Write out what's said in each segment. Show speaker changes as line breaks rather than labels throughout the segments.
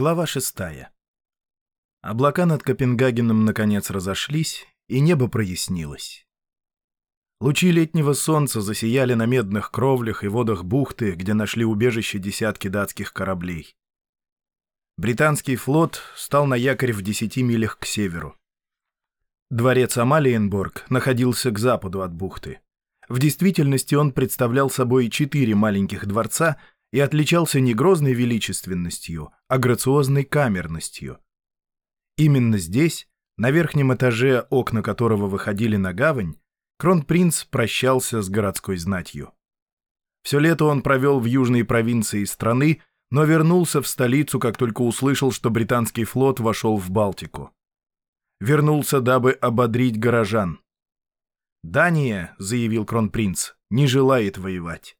Глава шестая. Облака над Копенгагеном наконец разошлись, и небо прояснилось. Лучи летнего солнца засияли на медных кровлях и водах бухты, где нашли убежище десятки датских кораблей. Британский флот стал на якорь в десяти милях к северу. Дворец Амалиенборг находился к западу от бухты. В действительности он представлял собой четыре маленьких дворца и отличался не грозной величественностью, а грациозной камерностью. Именно здесь, на верхнем этаже, окна которого выходили на гавань, кронпринц прощался с городской знатью. Все лето он провел в южной провинции страны, но вернулся в столицу, как только услышал, что британский флот вошел в Балтику вернулся, дабы ободрить горожан. «Дания», — заявил кронпринц, — «не желает воевать.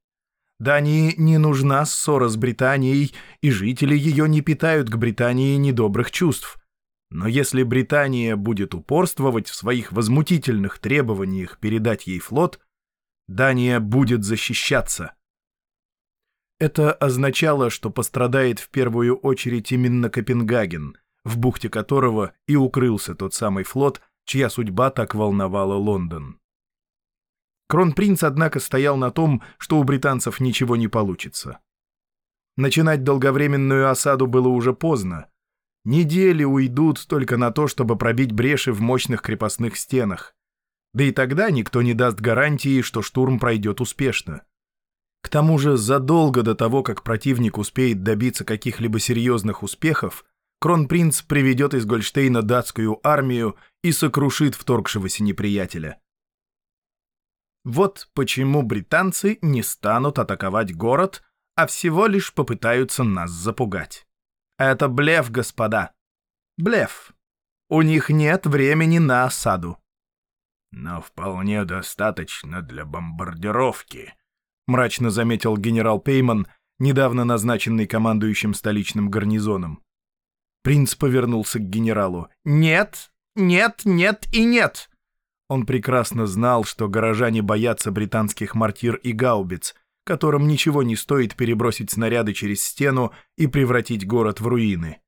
Дании не нужна ссора с Британией, и жители ее не питают к Британии недобрых чувств. Но если Британия будет упорствовать в своих возмутительных требованиях передать ей флот, Дания будет защищаться». Это означало, что пострадает в первую очередь именно Копенгаген — в бухте которого и укрылся тот самый флот, чья судьба так волновала Лондон. Кронпринц, однако, стоял на том, что у британцев ничего не получится. Начинать долговременную осаду было уже поздно. Недели уйдут только на то, чтобы пробить бреши в мощных крепостных стенах. Да и тогда никто не даст гарантии, что штурм пройдет успешно. К тому же задолго до того, как противник успеет добиться каких-либо серьезных успехов, кронпринц приведет из Гольштейна датскую армию и сокрушит вторгшегося неприятеля. Вот почему британцы не станут атаковать город, а всего лишь попытаются нас запугать. Это блеф, господа. Блеф. У них нет времени на осаду.
Но вполне достаточно для бомбардировки,
мрачно заметил генерал Пейман, недавно назначенный командующим столичным гарнизоном. Принц повернулся к генералу. «Нет, нет, нет и нет!» Он прекрасно знал, что горожане боятся британских мортир и гаубиц, которым ничего не стоит перебросить снаряды через стену и превратить город в руины.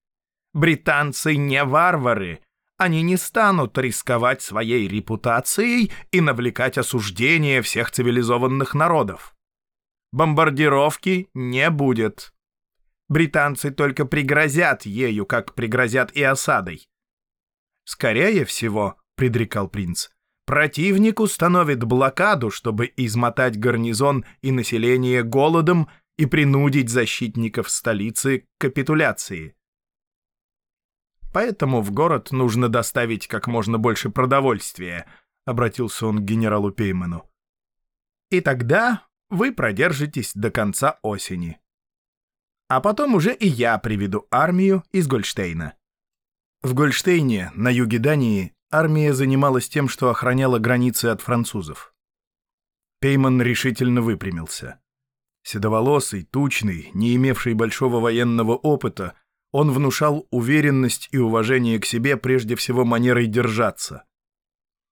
«Британцы не варвары!» Они не станут рисковать своей репутацией и навлекать осуждение всех цивилизованных народов. Бомбардировки не будет британцы только пригрозят ею, как пригрозят и осадой. «Скорее всего», — предрекал принц, — «противник установит блокаду, чтобы измотать гарнизон и население голодом и принудить защитников столицы к капитуляции. Поэтому в город нужно доставить как можно больше продовольствия», — обратился он к генералу Пейману. «И тогда вы продержитесь до конца осени». А потом уже и я приведу армию из Гольштейна. В Гольштейне, на юге Дании, армия занималась тем, что охраняла границы от французов. Пейман решительно выпрямился. Седоволосый, тучный, не имевший большого военного опыта, он внушал уверенность и уважение к себе прежде всего манерой держаться.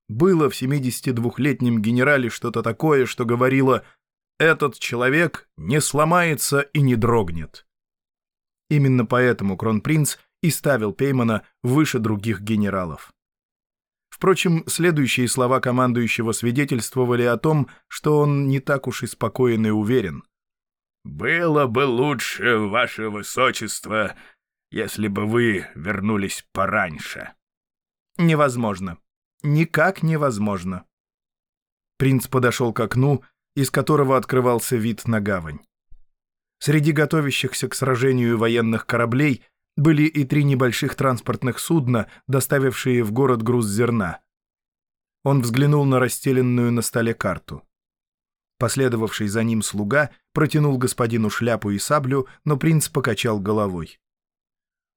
Было в 72-летнем генерале что-то такое, что говорило «этот человек не сломается и не дрогнет». Именно поэтому кронпринц и ставил Пеймана выше других генералов. Впрочем, следующие слова командующего свидетельствовали о том, что он не так уж и спокоен и уверен.
«Было бы лучше, ваше высочество, если бы вы вернулись пораньше».
«Невозможно. Никак невозможно». Принц подошел к окну, из которого открывался вид на гавань. Среди готовящихся к сражению военных кораблей были и три небольших транспортных судна, доставившие в город груз зерна. Он взглянул на расстеленную на столе карту. Последовавший за ним слуга протянул господину шляпу и саблю, но принц покачал головой.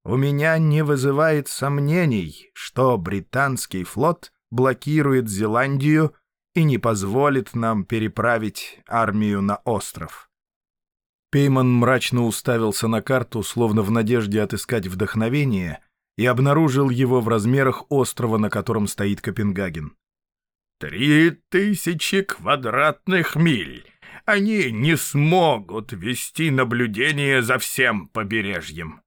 «У меня не вызывает сомнений, что британский флот блокирует Зеландию и не позволит нам переправить армию на остров». Пейман мрачно уставился на карту, словно в надежде отыскать вдохновение, и обнаружил его в размерах острова, на котором стоит Копенгаген.
«Три тысячи квадратных миль! Они не смогут вести наблюдение за всем побережьем!»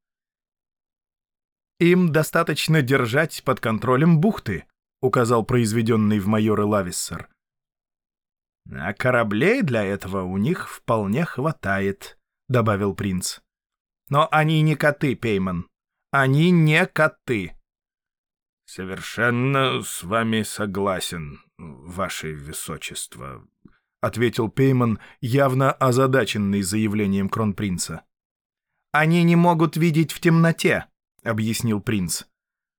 «Им достаточно держать под контролем бухты», — указал произведенный в майоры Лависсер. «А кораблей для этого у них вполне хватает», — добавил принц. «Но они не коты, Пейман. Они не коты».
«Совершенно с вами согласен, ваше высочество», —
ответил Пейман, явно озадаченный заявлением кронпринца. «Они не могут видеть в темноте», — объяснил принц.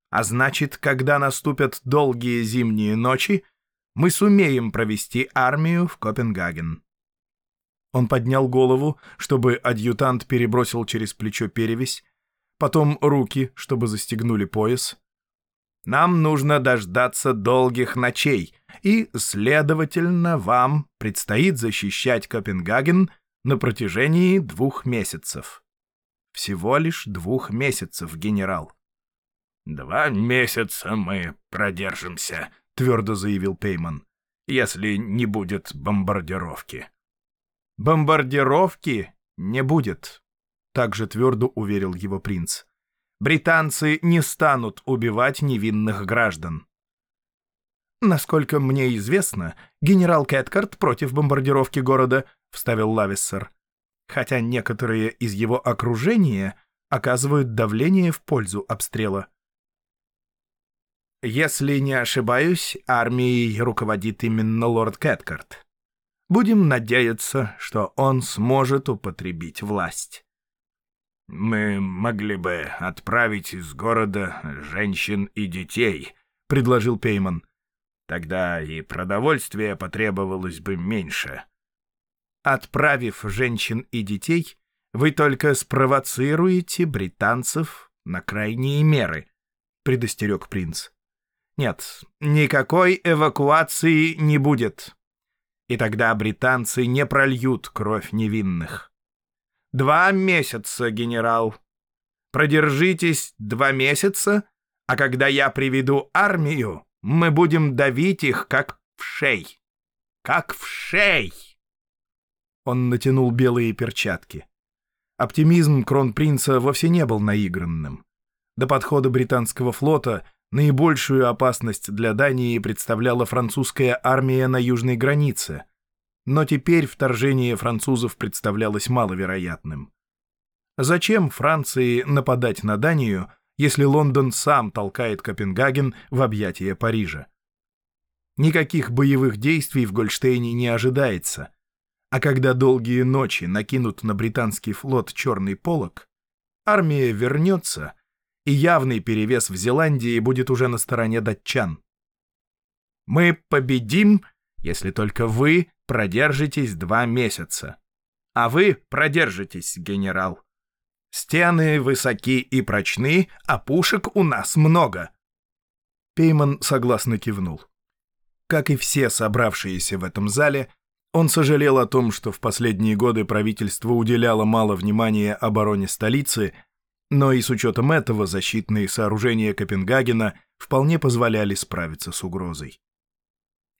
«А значит, когда наступят долгие зимние ночи, мы сумеем провести армию в Копенгаген». Он поднял голову, чтобы адъютант перебросил через плечо перевязь, потом руки, чтобы застегнули пояс. «Нам нужно дождаться долгих ночей, и, следовательно, вам предстоит защищать Копенгаген на протяжении двух месяцев. Всего лишь двух месяцев, генерал».
«Два месяца мы продержимся», — твердо заявил Пейман, — «если не будет бомбардировки».
«Бомбардировки не будет», — также твердо уверил его принц. «Британцы не станут убивать невинных граждан». «Насколько мне известно, генерал Кэткарт против бомбардировки города», — вставил Лависсер. «Хотя некоторые из его окружения оказывают давление в пользу обстрела». Если не ошибаюсь, армией руководит именно лорд Кэткарт. Будем надеяться, что он сможет употребить власть.
«Мы могли бы отправить из города женщин и детей», — предложил Пейман. «Тогда и продовольствия потребовалось бы меньше».
«Отправив женщин и детей, вы только спровоцируете британцев на крайние меры», — предостерег принц. Нет, никакой эвакуации не будет. И тогда британцы не прольют кровь невинных. Два месяца, генерал. Продержитесь два месяца, а когда я приведу армию, мы будем давить их, как в шей. Как в шей! Он натянул белые перчатки. Оптимизм кронпринца вовсе не был наигранным. До подхода британского флота Наибольшую опасность для Дании представляла французская армия на южной границе, но теперь вторжение французов представлялось маловероятным. Зачем Франции нападать на Данию, если Лондон сам толкает Копенгаген в объятия Парижа? Никаких боевых действий в Гольштейне не ожидается, а когда долгие ночи накинут на британский флот черный полог, армия вернется — и явный перевес в Зеландии будет уже на стороне датчан. Мы победим, если только вы продержитесь два месяца. А вы продержитесь, генерал. Стены высоки и прочны, а пушек у нас много. Пейман согласно кивнул. Как и все собравшиеся в этом зале, он сожалел о том, что в последние годы правительство уделяло мало внимания обороне столицы но и с учетом этого защитные сооружения Копенгагена вполне позволяли справиться с угрозой.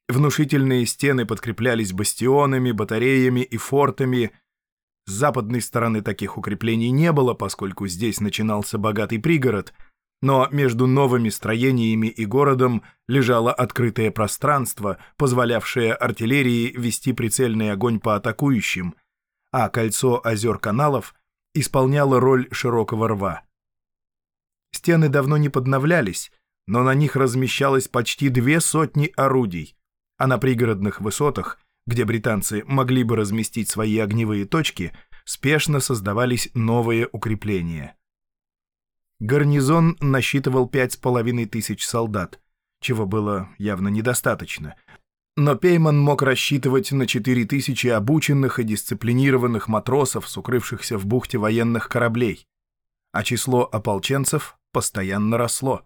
Внушительные стены подкреплялись бастионами, батареями и фортами. С западной стороны таких укреплений не было, поскольку здесь начинался богатый пригород, но между новыми строениями и городом лежало открытое пространство, позволявшее артиллерии вести прицельный огонь по атакующим, а кольцо озер-каналов — исполняла роль широкого рва. Стены давно не подновлялись, но на них размещалось почти две сотни орудий, а на пригородных высотах, где британцы могли бы разместить свои огневые точки, спешно создавались новые укрепления. Гарнизон насчитывал пять с половиной тысяч солдат, чего было явно недостаточно, но Пейман мог рассчитывать на 4000 обученных и дисциплинированных матросов, сукрывшихся в бухте военных кораблей, а число ополченцев постоянно росло.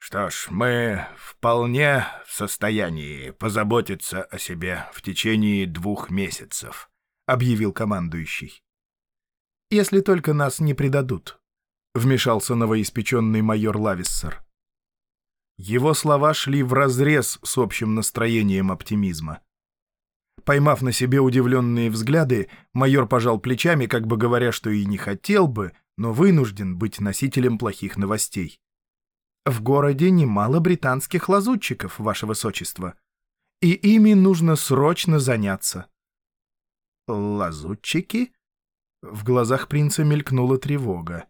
«Что ж, мы вполне в состоянии позаботиться о себе в течение двух месяцев», — объявил командующий.
«Если только нас не предадут», — вмешался новоиспеченный майор Лависсер. Его слова шли вразрез с общим настроением оптимизма. Поймав на себе удивленные взгляды, майор пожал плечами, как бы говоря, что и не хотел бы, но вынужден быть носителем плохих новостей. В городе немало британских лазутчиков, ваше высочество, и ими нужно срочно заняться. Лазутчики? В глазах принца мелькнула тревога.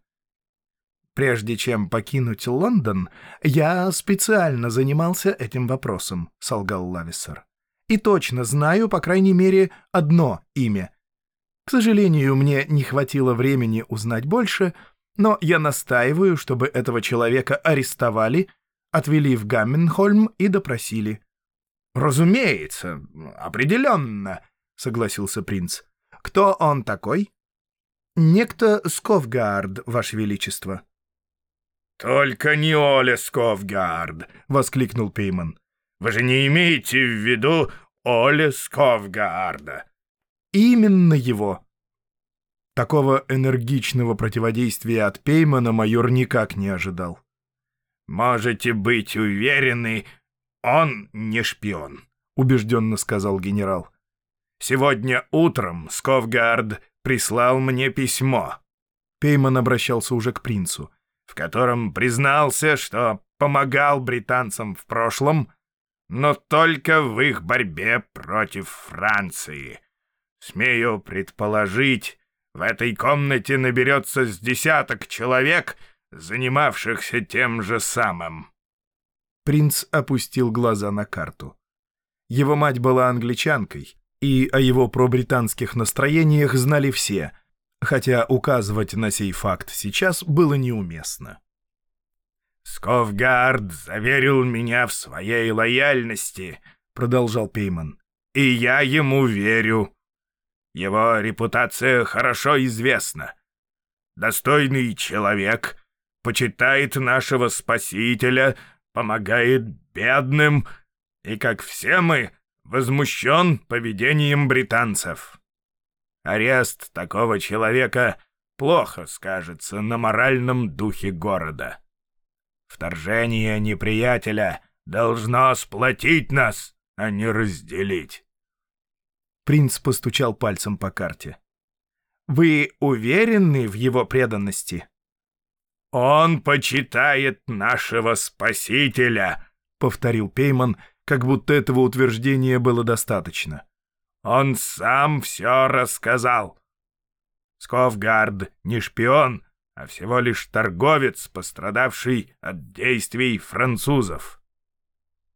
Прежде чем покинуть Лондон, я специально занимался этим вопросом, солгал Лависер. И точно знаю, по крайней мере, одно имя. К сожалению, мне не хватило времени узнать больше, но я настаиваю, чтобы этого человека арестовали, отвели в Гамменхольм и допросили. «Разумеется, определенно», — согласился принц. «Кто он такой?» «Некто Сковгард, Ваше Величество».
«Только не Оля Сковгард!» — воскликнул Пейман. «Вы же не имеете в виду Оля Сковгарда?»
«Именно его!» Такого энергичного противодействия от Пеймана майор никак не ожидал.
«Можете быть уверены, он не шпион», — убежденно сказал генерал. «Сегодня утром Сковгард прислал мне письмо».
Пейман обращался уже к принцу.
«В котором признался, что помогал британцам в прошлом, но только в их борьбе против Франции. Смею предположить, в этой комнате наберется с десяток человек, занимавшихся тем же самым».
Принц опустил глаза на карту. Его мать была англичанкой, и о его пробританских настроениях знали все, хотя указывать на сей факт сейчас было неуместно.
«Сковгард заверил меня в своей лояльности», — продолжал Пейман, — «и я ему верю». Его репутация хорошо известна. Достойный человек почитает нашего Спасителя, помогает бедным и, как все мы, возмущен поведением британцев. Арест такого человека плохо скажется на моральном духе города. Вторжение неприятеля должно сплотить нас, а не разделить.
Принц постучал пальцем по карте. «Вы уверены в его преданности?»
«Он почитает нашего Спасителя», — повторил Пейман, как будто этого утверждения было достаточно. «Он сам все рассказал. Сковгард не шпион, а всего лишь торговец, пострадавший от действий французов».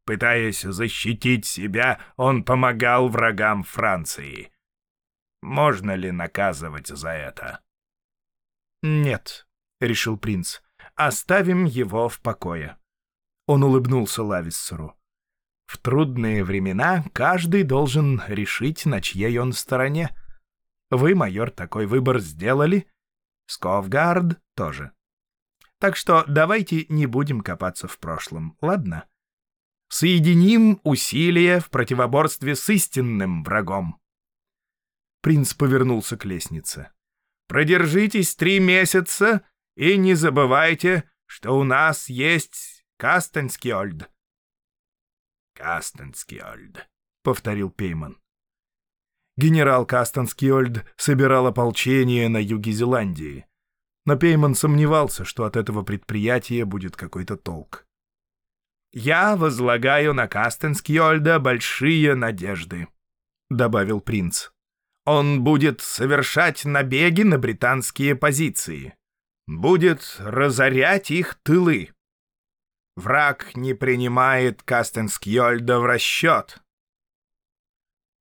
Пытаясь защитить себя, он помогал врагам Франции. Можно ли наказывать за это?
«Нет», — решил принц, — «оставим его в покое». Он улыбнулся Лависсеру. «В трудные времена каждый должен решить, на чьей он стороне. Вы, майор, такой выбор сделали. Сковгард тоже. Так что давайте не будем копаться в прошлом, ладно?» Соединим усилия в противоборстве с истинным врагом. Принц повернулся к лестнице. «Продержитесь три месяца и не забывайте, что у нас есть Кастенскиольд».
«Кастенскиольд», —
повторил Пейман. Генерал Кастенскиольд собирал ополчение на юге Зеландии, но Пейман сомневался, что от этого предприятия будет какой-то толк. «Я возлагаю на Кастенскьольда большие надежды», — добавил принц. «Он будет совершать набеги на британские позиции, будет разорять их тылы. Враг не принимает Кастенскьольда в расчет».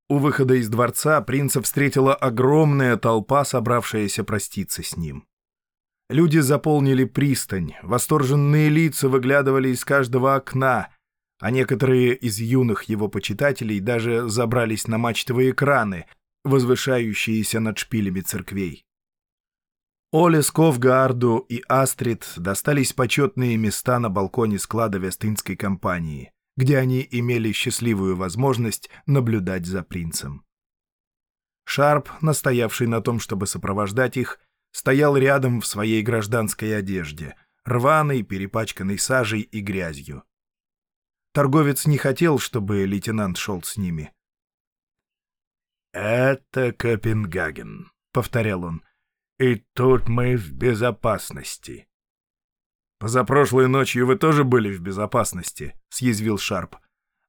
У выхода из дворца принца встретила огромная толпа, собравшаяся проститься с ним. Люди заполнили пристань, восторженные лица выглядывали из каждого окна, а некоторые из юных его почитателей даже забрались на мачтовые экраны, возвышающиеся над шпилями церквей. Оле Сковгарду и Астрид достались почетные места на балконе склада Вестынской компании, где они имели счастливую возможность наблюдать за принцем. Шарп, настоявший на том, чтобы сопровождать их, стоял рядом в своей гражданской одежде, рваной, перепачканной сажей и грязью. Торговец не хотел, чтобы лейтенант шел с ними.
«Это Копенгаген», — повторял он. И тут мы в безопасности».
«Позапрошлой ночью вы тоже были в безопасности», — съязвил Шарп.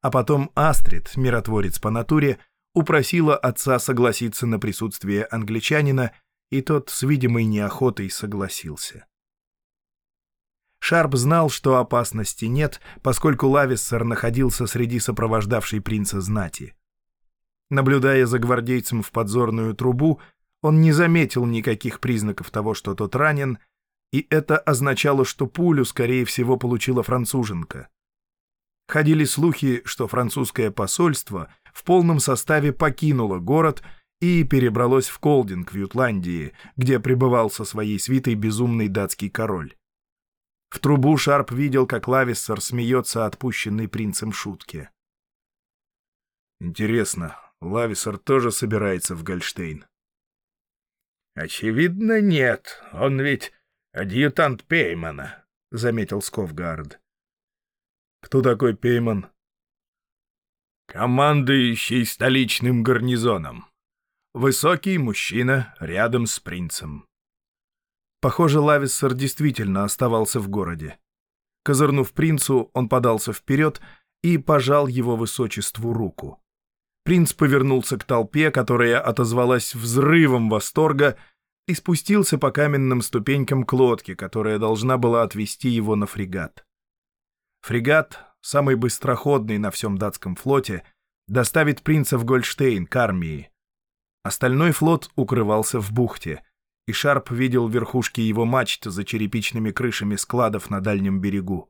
А потом Астрид, миротворец по натуре, упросила отца согласиться на присутствие англичанина, и тот с видимой неохотой согласился. Шарп знал, что опасности нет, поскольку Лависсер находился среди сопровождавшей принца знати. Наблюдая за гвардейцем в подзорную трубу, он не заметил никаких признаков того, что тот ранен, и это означало, что пулю, скорее всего, получила француженка. Ходили слухи, что французское посольство в полном составе покинуло город и перебралось в Колдинг в Ютландии, где пребывал со своей свитой безумный датский король. В трубу Шарп видел, как Лависсер смеется отпущенной принцем шутке. «Интересно, Лависсер тоже собирается в Гольштейн?»
«Очевидно, нет. Он ведь адъютант Пеймана», — заметил Сковгард.
«Кто такой Пейман?»
«Командующий столичным гарнизоном. Высокий мужчина рядом с принцем».
Похоже, Лависсер действительно оставался в городе. Козырнув принцу, он подался вперед и пожал его высочеству руку. Принц повернулся к толпе, которая отозвалась взрывом восторга, и спустился по каменным ступенькам к лодке, которая должна была отвезти его на фрегат. Фрегат, самый быстроходный на всем датском флоте, доставит принца в Гольштейн к армии. Остальной флот укрывался в бухте — и Шарп видел верхушки его мачт за черепичными крышами складов на дальнем берегу.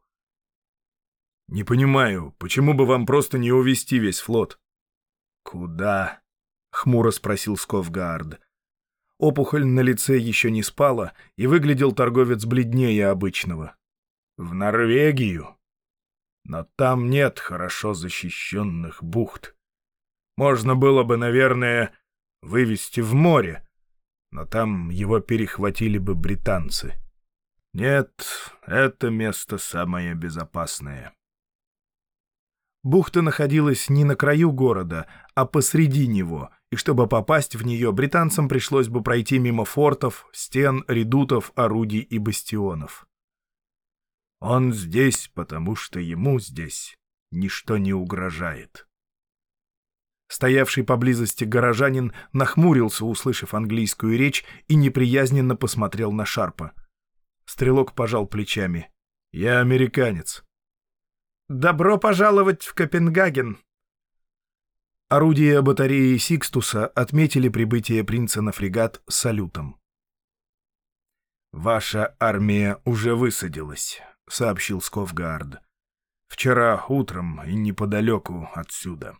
«Не понимаю, почему бы вам просто не увести весь флот?»
«Куда?»
— хмуро спросил Сковгард. Опухоль на лице еще не спала, и выглядел торговец бледнее обычного.
«В Норвегию. Но там нет хорошо защищенных бухт. Можно было бы, наверное, вывести в море, но там его перехватили бы британцы. Нет, это место самое безопасное.
Бухта находилась не на краю города, а посреди него, и чтобы попасть в нее, британцам пришлось бы пройти мимо фортов, стен, редутов, орудий и бастионов.
Он здесь, потому что ему здесь ничто не угрожает.
Стоявший поблизости горожанин нахмурился, услышав английскую речь, и неприязненно посмотрел на Шарпа. Стрелок пожал плечами. «Я американец». «Добро пожаловать в Копенгаген!» Орудия батареи Сикстуса отметили прибытие принца на фрегат салютом.
«Ваша армия уже высадилась», — сообщил Сковгард. «Вчера утром и неподалеку отсюда».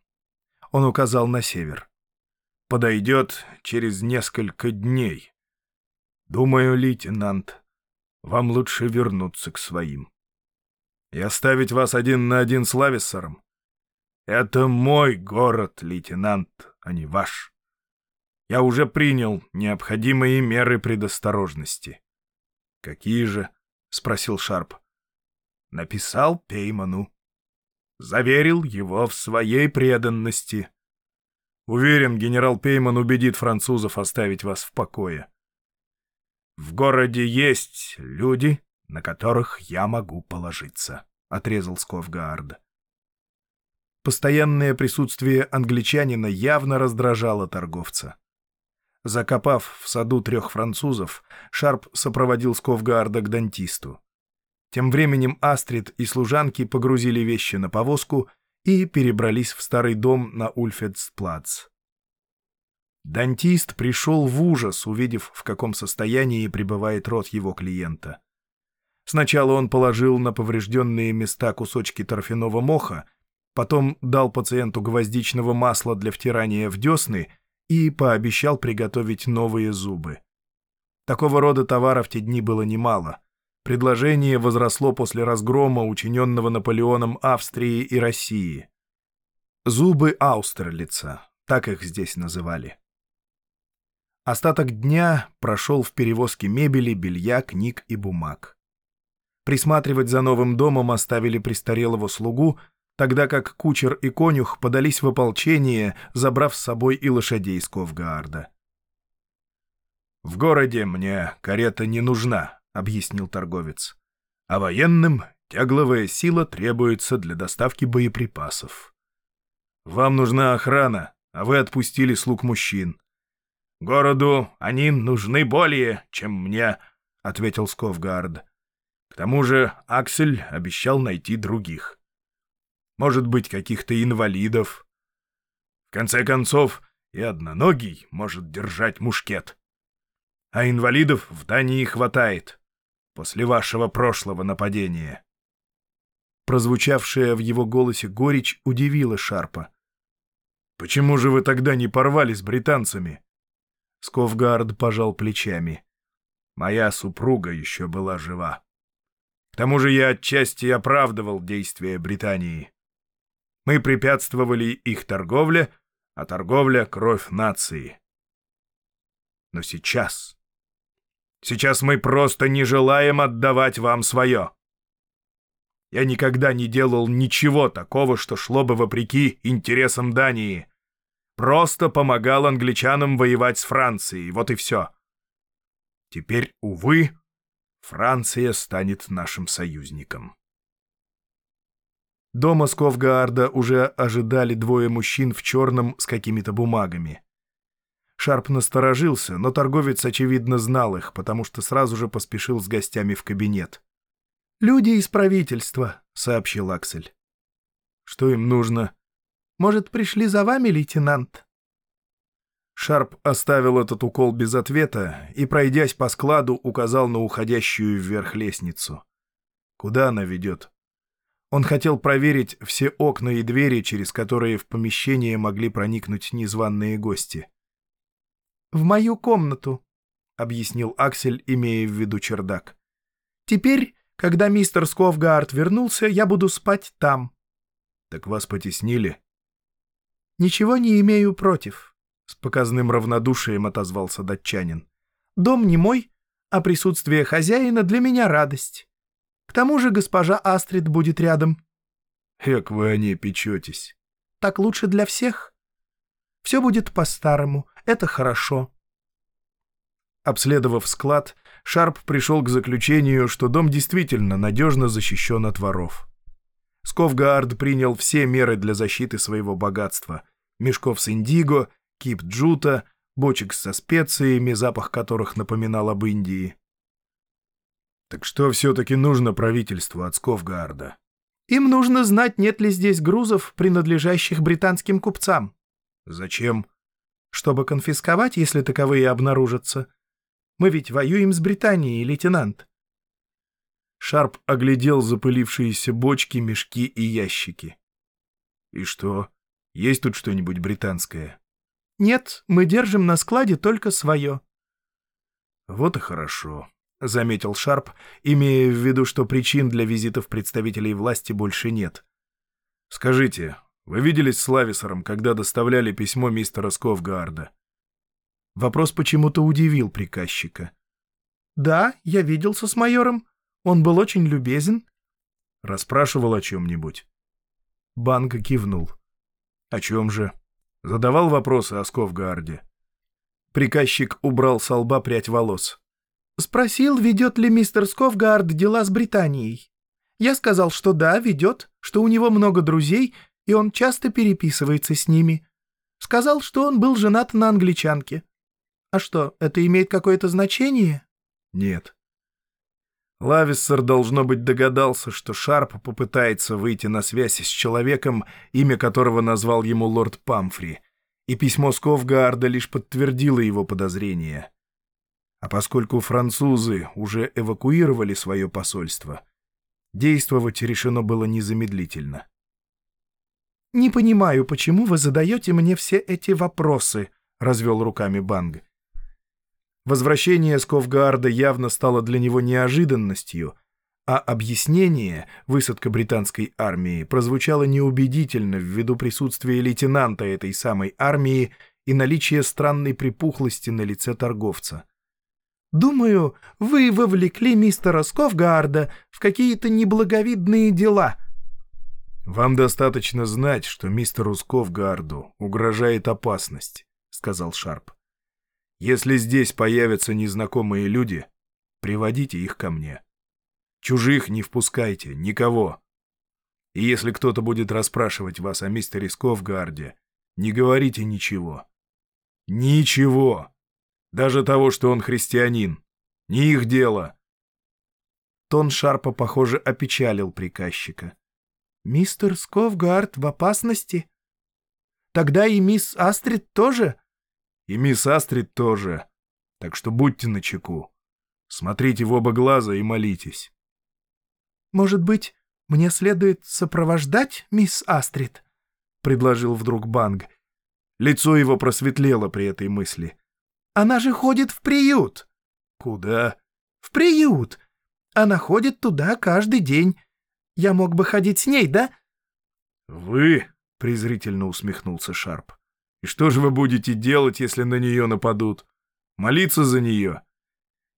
Он указал на север.
«Подойдет через несколько дней. Думаю, лейтенант, вам лучше вернуться к своим.
И оставить вас один на один с Лависсером?
Это мой город, лейтенант, а не ваш. Я уже принял необходимые меры предосторожности».
«Какие же?» — спросил Шарп.
«Написал Пейману заверил его в своей преданности.
Уверен, генерал Пейман убедит французов оставить вас в покое.
В городе есть люди, на которых я могу положиться, — отрезал Сковгаард.
Постоянное присутствие англичанина явно раздражало торговца. Закопав в саду трех французов, Шарп сопроводил Сковгаарда к дантисту. Тем временем Астрид и служанки погрузили вещи на повозку и перебрались в старый дом на Ульфедсплац. Дантист пришел в ужас, увидев, в каком состоянии пребывает рот его клиента. Сначала он положил на поврежденные места кусочки торфяного моха, потом дал пациенту гвоздичного масла для втирания в десны и пообещал приготовить новые зубы. Такого рода товара в те дни было немало. Предложение возросло после разгрома, учиненного Наполеоном Австрии и России. Зубы Аустерлица, так их здесь называли. Остаток дня прошел в перевозке мебели, белья, книг и бумаг. Присматривать за новым домом оставили престарелого слугу, тогда как кучер и конюх подались в ополчение, забрав с собой и лошадей из Ковгаарда.
«В городе мне карета не нужна», — объяснил торговец. «А военным тягловая сила требуется для доставки боеприпасов. Вам нужна охрана, а вы отпустили слуг мужчин. Городу они нужны более, чем мне», — ответил Сковгард. «К тому же Аксель обещал найти других. Может быть, каких-то инвалидов. В конце концов, и одноногий может держать мушкет. А инвалидов в Дании хватает после вашего прошлого нападения».
Прозвучавшая в его голосе горечь удивила Шарпа.
«Почему же вы тогда не порвали с британцами?»
Сковгард пожал плечами.
«Моя супруга еще была жива. К тому же я отчасти оправдывал действия Британии. Мы препятствовали их торговле, а торговля — кровь нации. Но сейчас... Сейчас мы просто не желаем отдавать вам свое. Я никогда не делал ничего такого, что шло бы вопреки интересам Дании. Просто помогал англичанам воевать с Францией, вот и все. Теперь, увы, Франция станет нашим союзником.
Дома Сковгаарда уже ожидали двое мужчин в черном с какими-то бумагами. Шарп насторожился, но торговец, очевидно, знал их, потому что сразу же поспешил с гостями в кабинет. «Люди из правительства», — сообщил Аксель. «Что им нужно?» «Может, пришли за вами, лейтенант?» Шарп оставил этот укол без ответа и, пройдясь по складу, указал на уходящую вверх лестницу. Куда она ведет? Он хотел проверить все окна и двери, через которые в помещение могли проникнуть незваные гости. «В мою комнату», — объяснил Аксель, имея в виду чердак. «Теперь когда мистер Сковгард вернулся, я буду спать там».
«Так вас потеснили?»
«Ничего не имею против», — с показным равнодушием отозвался датчанин. «Дом не мой, а присутствие хозяина для меня радость. К тому же госпожа Астрид будет рядом».
«Эк вы о ней печетесь».
«Так лучше для всех. Все будет по-старому, это хорошо». Обследовав склад, Шарп пришел к заключению, что дом действительно надежно защищен от воров. Сковгаард принял все меры для защиты своего богатства. Мешков с индиго, кип джута, бочек со специями, запах которых напоминал об Индии.
Так что все-таки нужно правительству от Сковгаарда?
Им нужно знать, нет ли здесь грузов, принадлежащих британским купцам.
Зачем?
Чтобы конфисковать, если таковые обнаружатся. Мы ведь воюем с Британией, лейтенант». Шарп оглядел запылившиеся бочки, мешки и ящики.
«И что? Есть тут что-нибудь британское?»
«Нет, мы держим на складе только свое».
«Вот и хорошо», — заметил Шарп,
имея в виду, что причин для визитов представителей власти больше нет.
«Скажите, вы виделись с Лависером, когда доставляли письмо мистера Сковгарда?»
Вопрос почему-то удивил приказчика. «Да, я виделся с майором. Он был очень любезен».
«Расспрашивал о чем-нибудь?»
Банка кивнул.
«О чем же?» «Задавал вопросы о Сковгарде».
Приказчик убрал с лба прядь волос. «Спросил, ведет ли мистер Сковгард дела с Британией. Я сказал, что да, ведет, что у него много друзей, и он часто переписывается с ними. Сказал, что он был женат на англичанке. А что, это имеет какое-то значение?
Нет. Лависсер, должно быть, догадался, что Шарп попытается выйти на связь с человеком, имя которого назвал ему лорд Памфри, и письмо Сковгаарда лишь подтвердило его подозрения. А поскольку французы уже эвакуировали свое посольство, действовать решено было незамедлительно.
«Не понимаю, почему вы задаете мне все эти вопросы», — развел руками Банг. Возвращение Сковгарда явно стало для него неожиданностью, а объяснение, высадка британской армии, прозвучало неубедительно ввиду присутствия лейтенанта этой самой армии и наличия странной припухлости на лице торговца. «Думаю, вы вовлекли мистера Сковгарда в какие-то неблаговидные дела».
«Вам достаточно знать, что мистеру Сковгарду угрожает опасность», — сказал Шарп.
Если здесь появятся незнакомые люди, приводите их ко мне. Чужих не впускайте, никого. И если кто-то будет расспрашивать вас о мистере Сковгарде, не говорите ничего. Ничего. Даже того, что он христианин. Не их дело. Тон Шарпа, похоже, опечалил приказчика. «Мистер Сковгард в опасности? Тогда и мисс Астрид тоже?» «И мисс Астрид тоже. Так что будьте начеку. Смотрите в оба глаза и молитесь». «Может быть, мне следует сопровождать мисс Астрид?» — предложил вдруг Банг. Лицо его просветлело при этой мысли. «Она же ходит в приют!» «Куда?» «В приют! Она ходит туда каждый день. Я мог бы ходить с ней, да?» «Вы?» — презрительно усмехнулся Шарп. «И что же вы будете делать, если на нее нападут? Молиться за нее?»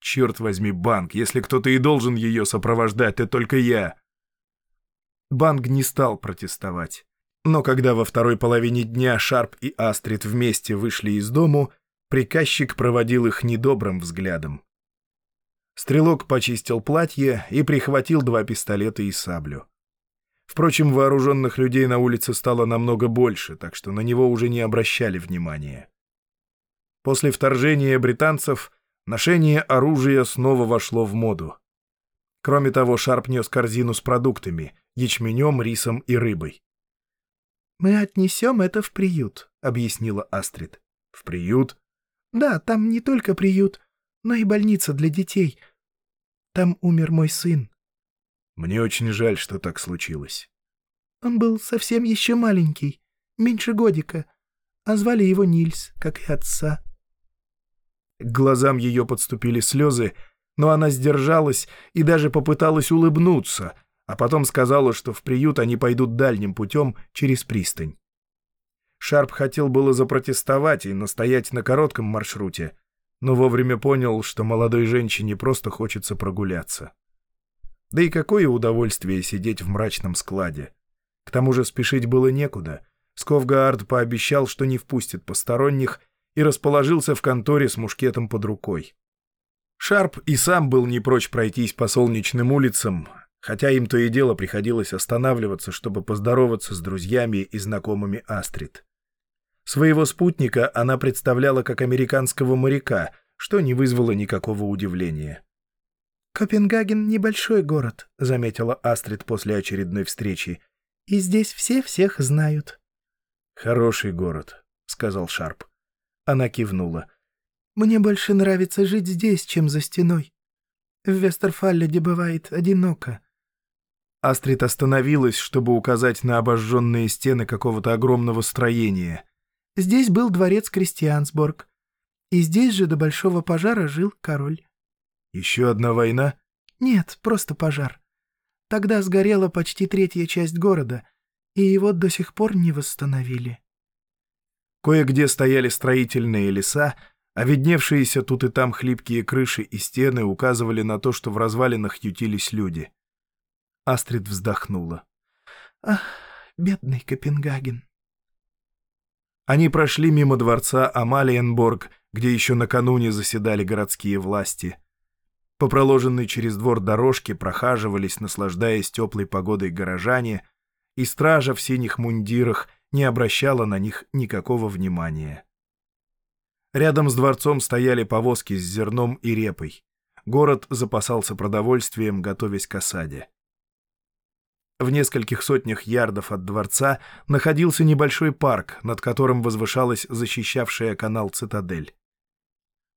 «Черт возьми, Банк, если кто-то и должен ее сопровождать, то только я!» Банк не стал протестовать. Но когда во второй половине дня Шарп и Астрид вместе вышли из дому, приказчик проводил их недобрым взглядом. Стрелок почистил платье и прихватил два пистолета и саблю. Впрочем, вооруженных людей на улице стало намного больше, так что на него уже не обращали внимания. После вторжения британцев ношение оружия снова вошло в моду. Кроме того, Шарп нес корзину с продуктами — ячменем, рисом и рыбой. «Мы отнесем это в приют», — объяснила Астрид. «В приют?» «Да, там не только приют, но и больница для детей. Там умер мой сын». «Мне очень жаль, что так случилось». «Он был совсем еще маленький, меньше годика, а звали его Нильс, как и отца». К глазам ее подступили слезы, но она сдержалась и даже попыталась улыбнуться, а потом сказала, что в приют они пойдут дальним путем через пристань. Шарп хотел было запротестовать и настоять на коротком маршруте, но вовремя понял, что молодой женщине просто хочется прогуляться. Да и какое удовольствие сидеть в мрачном складе. К тому же спешить было некуда. Сковгаард пообещал, что не впустит посторонних, и расположился в конторе с мушкетом под рукой. Шарп и сам был не прочь пройтись по солнечным улицам, хотя им то и дело приходилось останавливаться, чтобы поздороваться с друзьями и знакомыми Астрид. Своего спутника она представляла как американского моряка, что не вызвало никакого удивления. «Копенгаген — небольшой город», — заметила Астрид после очередной встречи. «И здесь все всех знают». «Хороший город», — сказал Шарп. Она кивнула. «Мне больше нравится жить здесь, чем за стеной. В Вестерфалледе бывает одиноко». Астрид остановилась, чтобы указать на обожженные стены какого-то огромного строения — Здесь был дворец Кристиансборг. И здесь же до большого пожара жил король. Еще одна война? Нет, просто пожар. Тогда сгорела почти третья часть города, и его до сих пор не восстановили. Кое-где стояли строительные леса, а видневшиеся тут и там хлипкие крыши и стены указывали на то, что в развалинах ютились люди. Астрид вздохнула. «Ах, бедный Копенгаген!» Они прошли мимо дворца Амалиенборг, где еще накануне заседали городские власти. По проложенной через двор дорожке прохаживались, наслаждаясь теплой погодой горожане, и стража в синих мундирах не обращала на них никакого внимания. Рядом с дворцом стояли повозки с зерном и репой. Город запасался продовольствием, готовясь к осаде. В нескольких сотнях ярдов от дворца находился небольшой парк, над которым возвышалась защищавшая канал цитадель.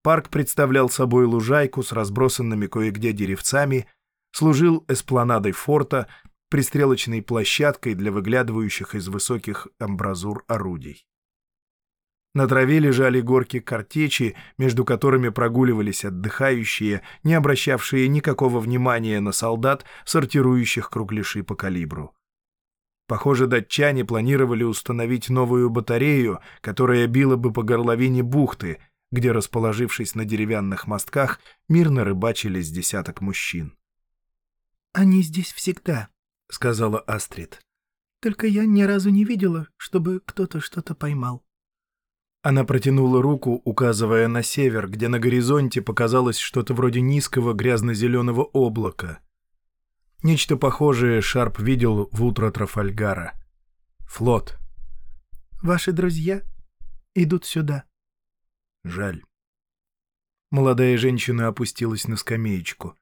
Парк представлял собой лужайку с разбросанными кое-где деревцами, служил эспланадой форта, пристрелочной площадкой для выглядывающих из высоких амбразур орудий. На траве лежали горки картечи, между которыми прогуливались отдыхающие, не обращавшие никакого внимания на солдат, сортирующих кругляши по калибру. Похоже, датчане планировали установить новую батарею, которая била бы по горловине бухты, где, расположившись на деревянных мостках, мирно рыбачили с десяток мужчин. «Они здесь всегда», — сказала Астрид. «Только я ни разу не видела, чтобы кто-то что-то поймал». Она протянула руку, указывая на север, где на горизонте показалось что-то вроде низкого грязно-зеленого облака. Нечто похожее Шарп видел в утро Трафальгара. Флот. «Ваши друзья идут сюда». «Жаль». Молодая женщина опустилась на скамеечку.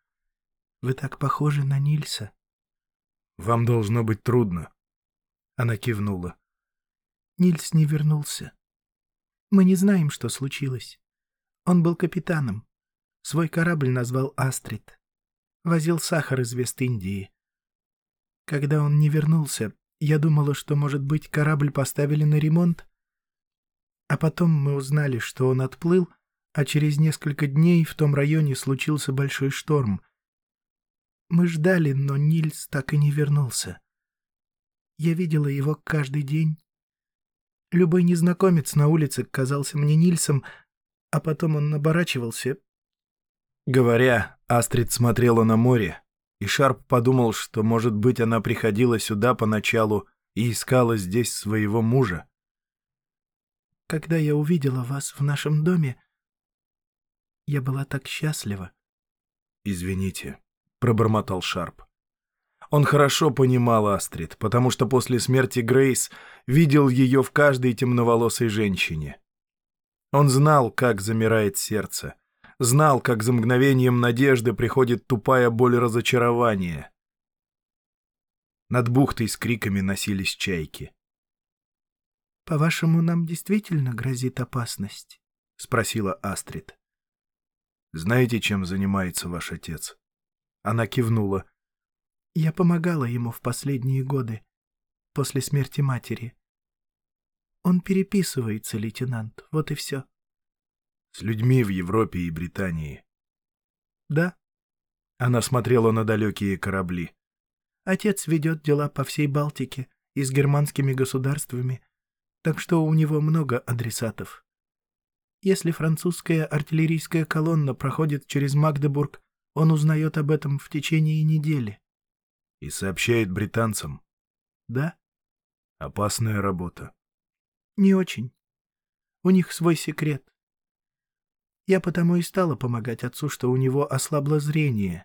«Вы так похожи на Нильса». «Вам должно быть трудно». Она кивнула. «Нильс не вернулся. Мы не знаем, что случилось. Он был капитаном. Свой корабль назвал «Астрид». Возил сахар из Вест-Индии. Когда он не вернулся, я думала, что, может быть, корабль поставили на ремонт. А потом мы узнали, что он отплыл, а через несколько дней в том районе случился большой шторм. Мы ждали, но Нильс так и не вернулся. Я видела его каждый день. Любой незнакомец на улице казался мне Нильсом, а потом он оборачивался. Говоря, Астрид смотрела на море, и Шарп подумал, что, может быть, она приходила сюда поначалу и искала здесь своего мужа. «Когда я увидела вас в нашем доме, я была так счастлива». «Извините», — пробормотал Шарп. Он хорошо понимал Астрид, потому что после смерти Грейс видел ее в каждой темноволосой женщине. Он знал, как замирает сердце, знал, как за мгновением надежды приходит тупая боль разочарования. Над бухтой с криками носились чайки. «По-вашему, нам действительно грозит опасность?» — спросила Астрид. «Знаете, чем занимается ваш отец?» Она кивнула. Я помогала ему в последние годы, после смерти матери. Он переписывается, лейтенант, вот и все. С людьми в Европе и Британии. Да. Она смотрела на далекие корабли. Отец ведет дела по всей Балтике и с германскими государствами, так что у него много адресатов. Если французская артиллерийская колонна проходит через Магдебург, он узнает об этом в течение недели. И сообщает британцам. Да? Опасная работа. Не очень. У них свой секрет. Я потому и стала помогать отцу, что у него ослабло зрение.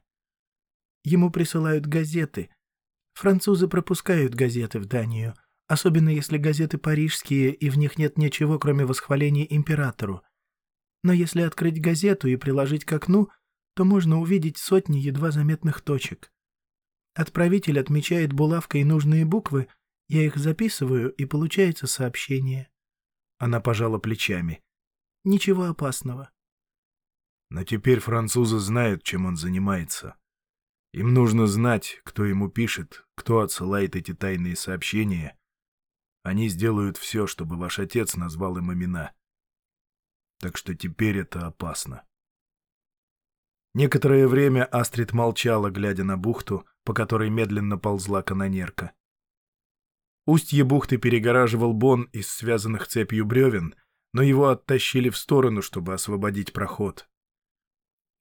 Ему присылают газеты. Французы пропускают газеты в Данию, особенно если газеты парижские, и в них нет ничего, кроме восхваления императору. Но если открыть газету и приложить к окну, то можно увидеть сотни едва заметных точек. Отправитель отмечает булавкой нужные буквы, я их записываю, и получается сообщение. Она пожала плечами. Ничего опасного. Но теперь французы знают, чем он занимается. Им нужно знать, кто ему пишет, кто отсылает эти тайные сообщения. Они сделают все, чтобы ваш отец назвал им имена. Так что теперь это опасно. Некоторое время Астрид молчала, глядя на бухту, по которой медленно ползла канонерка. Устье бухты перегораживал бон из связанных цепью бревен, но его оттащили в сторону, чтобы освободить проход.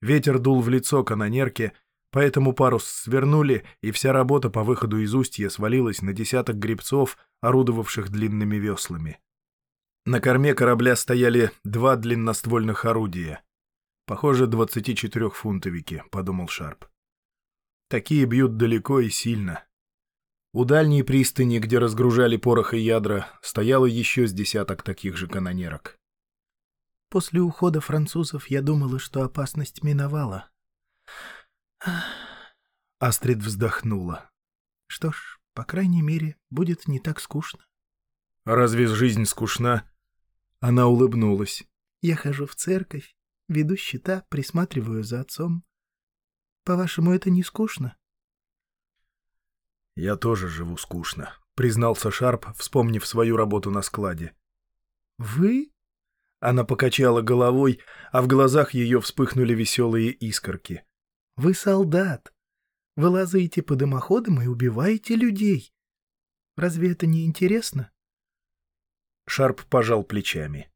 Ветер дул в лицо канонерке, поэтому парус свернули, и вся работа по выходу из устья свалилась на десяток гребцов, орудовавших длинными веслами. На корме корабля стояли два длинноствольных орудия. «Похоже, 24-фунтовики», — подумал Шарп. Такие бьют далеко и сильно. У дальней пристани, где разгружали порох и ядра, стояло еще с десяток таких же канонерок. После ухода французов я думала, что опасность миновала. Астрид вздохнула. Что ж, по крайней мере, будет не так скучно. разве жизнь скучна? Она улыбнулась. Я хожу в церковь, веду счета, присматриваю за отцом. По-вашему, это не скучно? «Я тоже живу скучно», — признался Шарп, вспомнив свою работу на складе. «Вы?» Она покачала головой, а в глазах ее вспыхнули веселые искорки. «Вы солдат. Вы лазаете по дымоходам и убиваете людей. Разве это не интересно?» Шарп пожал плечами.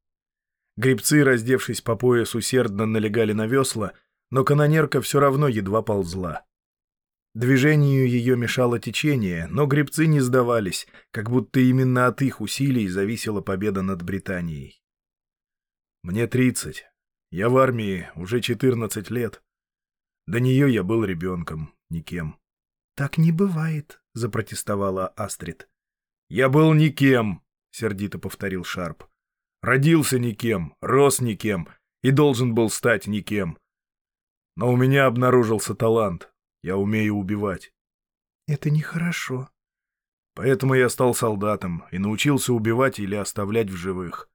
Гребцы, раздевшись по пояс, усердно налегали на весла, но канонерка все равно едва ползла. Движению ее мешало течение, но гребцы не сдавались, как будто именно от их усилий зависела победа над Британией. Мне тридцать. Я в армии уже четырнадцать лет. До нее я был ребенком, никем.
— Так не бывает, — запротестовала Астрид.
— Я был никем, — сердито повторил Шарп. — Родился никем, рос никем и должен был стать никем. Но у меня обнаружился талант. Я умею убивать.
— Это нехорошо.
Поэтому я стал солдатом и научился убивать или оставлять в живых.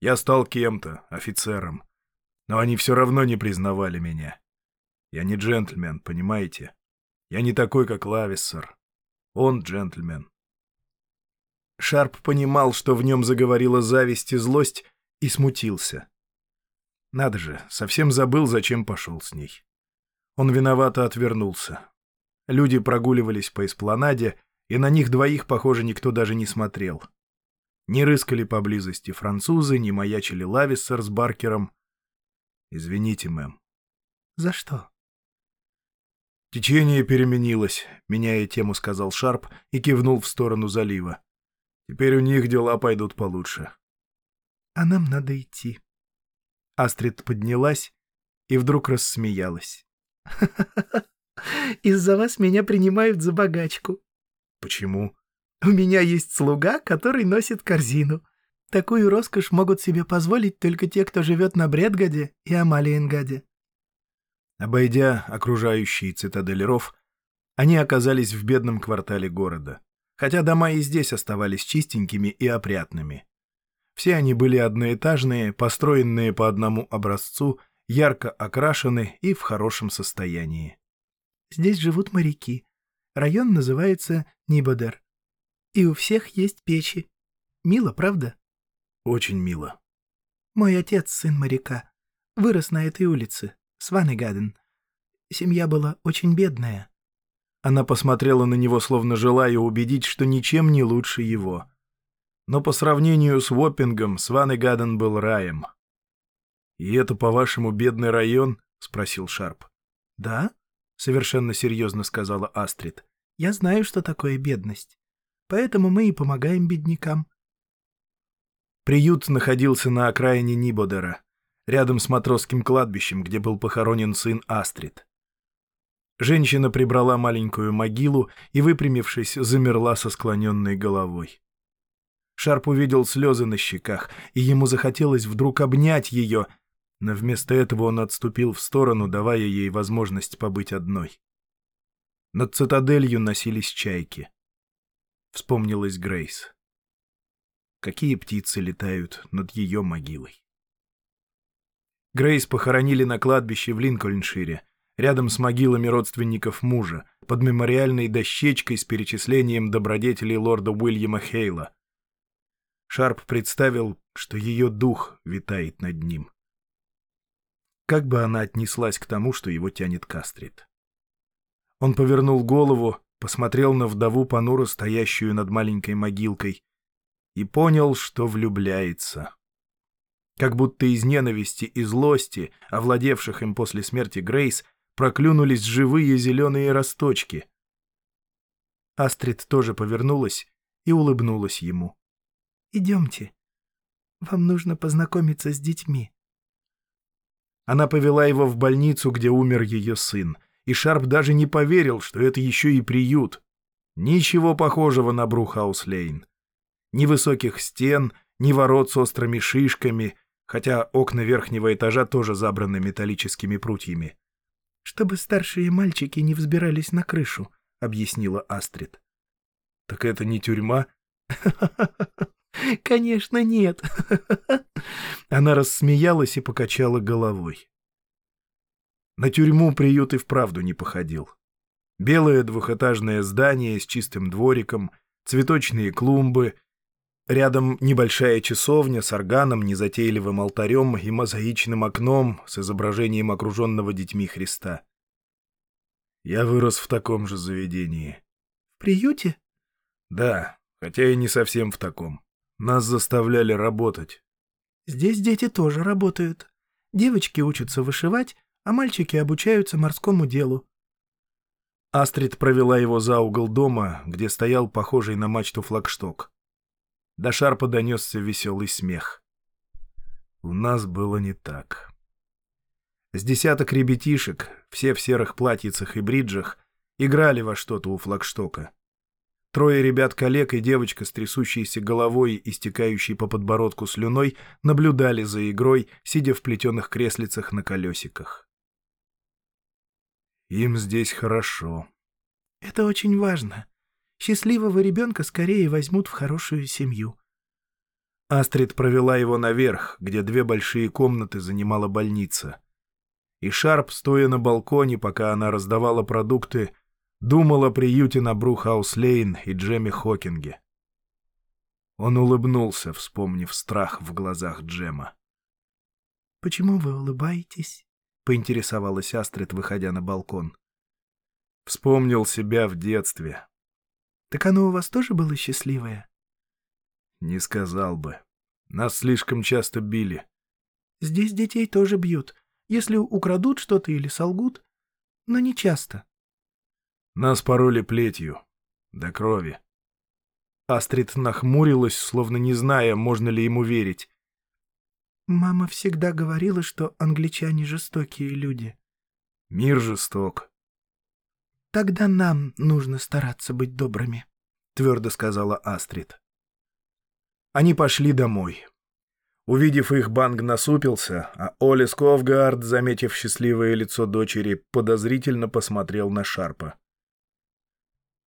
Я стал кем-то, офицером. Но они все равно не признавали меня. Я не джентльмен, понимаете? Я не такой, как Лависсер. Он джентльмен. Шарп понимал, что в нем заговорила зависть и злость, и смутился. Надо же, совсем забыл, зачем пошел с ней. Он виновато отвернулся. Люди прогуливались по эспланаде, и на них двоих, похоже, никто даже не смотрел. Не рыскали поблизости французы, не маячили Лависсер с Баркером. «Извините, мэм».
«За что?»
«Течение переменилось», — меняя тему, сказал Шарп и кивнул в сторону залива. «Теперь у них дела пойдут получше».
«А нам надо идти».
Астрид поднялась и вдруг рассмеялась.
Из-за вас меня принимают за богачку.
Почему?
У меня есть слуга, который носит корзину. Такую роскошь могут себе позволить только те, кто живет на Бредгаде и Амалиенгаде.
Обойдя окружающие цитадель ров, они оказались в бедном квартале города, хотя дома и здесь оставались чистенькими и опрятными. Все они были одноэтажные, построенные по одному образцу, ярко окрашены и в хорошем состоянии.
Здесь живут моряки. Район называется Нибодер. И у всех есть печи. Мило, правда?
Очень мило.
Мой отец, сын моряка, вырос на этой улице, Сванегаден. Семья была очень бедная.
Она посмотрела на него, словно желая убедить, что ничем не лучше его. Но по сравнению с Воппингом, Сванегаден был раем. «И это, по-вашему, бедный район?» — спросил Шарп.
«Да?»
— совершенно серьезно сказала Астрид.
«Я знаю, что такое бедность. Поэтому мы и помогаем беднякам».
Приют находился на окраине Нибодера, рядом с матросским кладбищем, где был похоронен сын Астрид. Женщина прибрала маленькую могилу и, выпрямившись, замерла со склоненной головой. Шарп увидел слезы на щеках, и ему захотелось вдруг обнять ее, но вместо этого он отступил в сторону, давая ей возможность побыть одной. Над цитаделью носились чайки. Вспомнилась Грейс. Какие птицы летают над ее могилой? Грейс похоронили на кладбище в Линкольншире, рядом с могилами родственников мужа, под мемориальной дощечкой с перечислением добродетелей лорда Уильяма Хейла. Шарп представил, что ее дух витает над ним. Как бы она отнеслась к тому, что его тянет Кастрит? Он повернул голову, посмотрел на вдову понуро, стоящую над маленькой могилкой, и понял, что влюбляется. Как будто из ненависти и злости, овладевших им после смерти Грейс, проклюнулись живые зеленые росточки. Астрид тоже повернулась и улыбнулась ему.
«Идемте. Вам нужно познакомиться с детьми».
Она повела его в больницу, где умер ее сын, и Шарп даже не поверил, что это еще и приют. Ничего похожего на Брухаус-Лейн. Ни высоких стен, ни ворот с острыми шишками, хотя окна верхнего этажа тоже забраны металлическими прутьями.
«Чтобы старшие мальчики не взбирались на крышу», — объяснила Астрид.
«Так это не тюрьма?»
«Конечно, нет!»
Она рассмеялась и покачала головой. На тюрьму приют и вправду не походил. Белое двухэтажное здание с чистым двориком, цветочные клумбы, рядом небольшая часовня с органом, незатейливым алтарем и мозаичным окном с изображением окруженного детьми Христа. Я вырос в таком же заведении.
— В приюте?
— Да, хотя и не совсем в таком. Нас заставляли работать.
Здесь дети тоже работают. Девочки учатся вышивать, а мальчики обучаются морскому делу.
Астрид провела его за угол дома, где стоял похожий на мачту флагшток. До Шарпа донесся веселый смех. У нас было не так. С десяток ребятишек, все в серых платьицах и бриджах, играли во что-то у флагштока. Трое ребят-коллег и девочка с трясущейся головой и стекающей по подбородку слюной наблюдали за игрой, сидя в плетеных креслицах на колесиках. Им здесь хорошо.
Это очень важно. Счастливого ребенка скорее возьмут в хорошую семью.
Астрид провела его наверх, где две большие комнаты занимала больница. И Шарп, стоя на балконе, пока она раздавала продукты, Думал о приюте на Брухаус-Лейн и Джеме Хокинге. Он улыбнулся, вспомнив страх в глазах Джема.
«Почему вы улыбаетесь?» — поинтересовалась Астрид, выходя на балкон.
Вспомнил себя в детстве.
«Так оно у вас тоже было счастливое?»
«Не сказал бы. Нас слишком часто били».
«Здесь детей тоже бьют, если украдут что-то или солгут, но не часто».
Нас пороли плетью. До крови. Астрид нахмурилась, словно не зная, можно ли ему верить.
«Мама всегда говорила, что англичане жестокие люди».
«Мир жесток».
«Тогда нам нужно стараться быть добрыми», — твердо сказала Астрид.
Они пошли домой. Увидев их, Банг насупился, а Оли Сковгард, заметив счастливое лицо дочери, подозрительно посмотрел на Шарпа.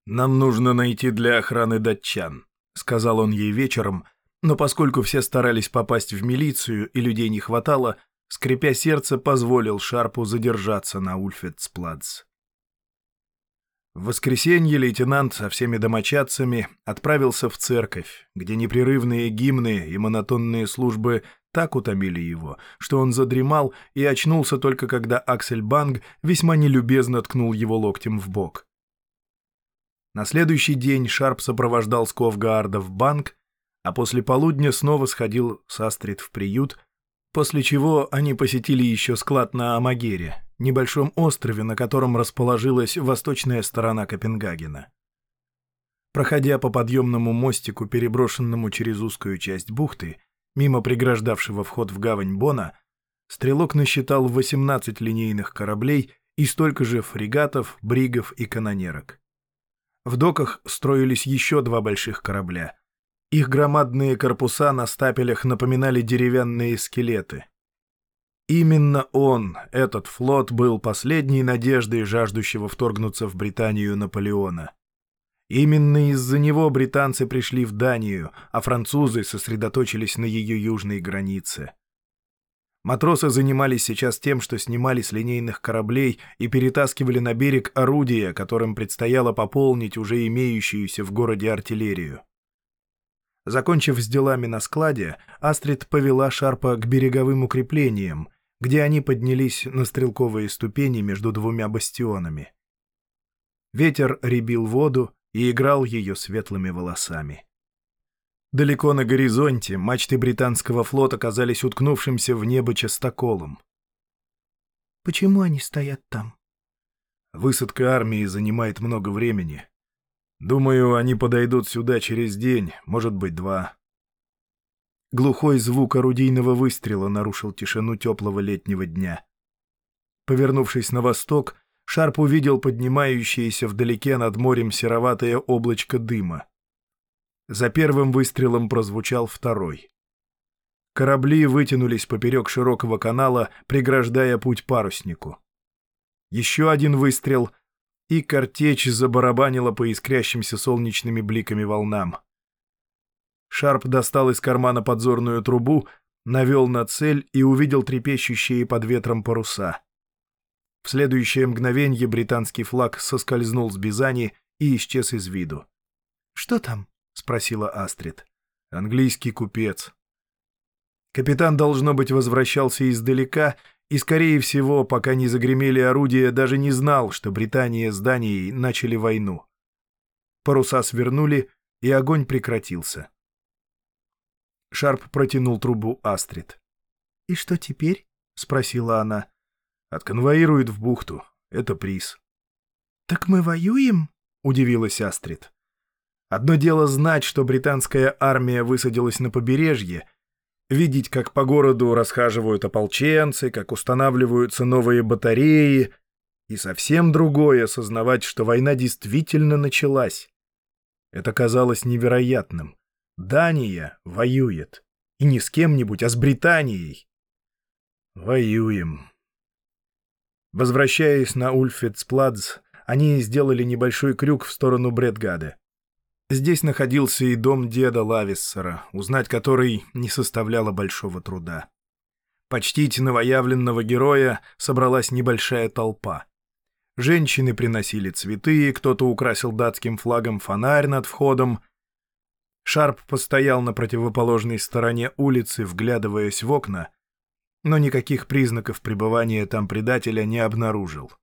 «Нам нужно найти для охраны датчан», — сказал он ей вечером, но поскольку все старались попасть в милицию и людей не хватало, скрипя сердце, позволил Шарпу задержаться на Ульфетсплац. В воскресенье лейтенант со всеми домочадцами отправился в церковь, где непрерывные гимны и монотонные службы так утомили его, что он задремал и очнулся только когда Аксель Банг весьма нелюбезно ткнул его локтем в бок. На следующий день Шарп сопровождал Сковгаарда в банк, а после полудня снова сходил с Астрид в приют, после чего они посетили еще склад на Амагере, небольшом острове, на котором расположилась восточная сторона Копенгагена. Проходя по подъемному мостику, переброшенному через узкую часть бухты, мимо преграждавшего вход в гавань Бона, стрелок насчитал 18 линейных кораблей и столько же фрегатов, бригов и канонерок. В доках строились еще два больших корабля. Их громадные корпуса на стапелях напоминали деревянные скелеты. Именно он, этот флот, был последней надеждой жаждущего вторгнуться в Британию Наполеона. Именно из-за него британцы пришли в Данию, а французы сосредоточились на ее южной границе. Матросы занимались сейчас тем, что снимали с линейных кораблей и перетаскивали на берег орудия, которым предстояло пополнить уже имеющуюся в городе артиллерию. Закончив с делами на складе, Астрид повела Шарпа к береговым укреплениям, где они поднялись на стрелковые ступени между двумя бастионами. Ветер ребил воду и играл ее светлыми волосами. Далеко на горизонте мачты британского флота казались уткнувшимся в небо частоколом.
«Почему они стоят там?»
«Высадка армии занимает много времени. Думаю, они подойдут сюда через день, может быть, два». Глухой звук орудийного выстрела нарушил тишину теплого летнего дня. Повернувшись на восток, Шарп увидел поднимающееся вдалеке над морем сероватое облачко дыма. За первым выстрелом прозвучал второй. Корабли вытянулись поперек широкого канала, преграждая путь паруснику. Еще один выстрел, и картечь забарабанила по искрящимся солнечными бликами волнам. Шарп достал из кармана подзорную трубу, навел на цель и увидел трепещущие под ветром паруса. В следующее мгновенье британский флаг соскользнул с Бизани и исчез из виду.
«Что там?»
— спросила Астрид. «Английский купец». Капитан, должно быть, возвращался издалека и, скорее всего, пока не загремели орудия, даже не знал, что Британия с Данией начали войну. Паруса свернули, и огонь прекратился. Шарп протянул трубу Астрид.
«И что теперь?» — спросила она.
«Отконвоируют в бухту. Это приз».
«Так мы воюем?» — удивилась Астрид.
Одно дело знать, что британская армия высадилась на побережье, видеть, как по городу расхаживают ополченцы, как устанавливаются новые батареи, и совсем другое — осознавать, что война действительно началась. Это казалось невероятным. Дания воюет. И не с кем-нибудь, а с Британией. Воюем. Возвращаясь на Ульфецпладз, они сделали небольшой крюк в сторону Бредгада. Здесь находился и дом деда Лависсера, узнать который не составляло большого труда. Почтить новоявленного героя собралась небольшая толпа. Женщины приносили цветы, кто-то украсил датским флагом фонарь над входом. Шарп постоял на противоположной стороне улицы, вглядываясь в окна, но никаких признаков пребывания там предателя не обнаружил.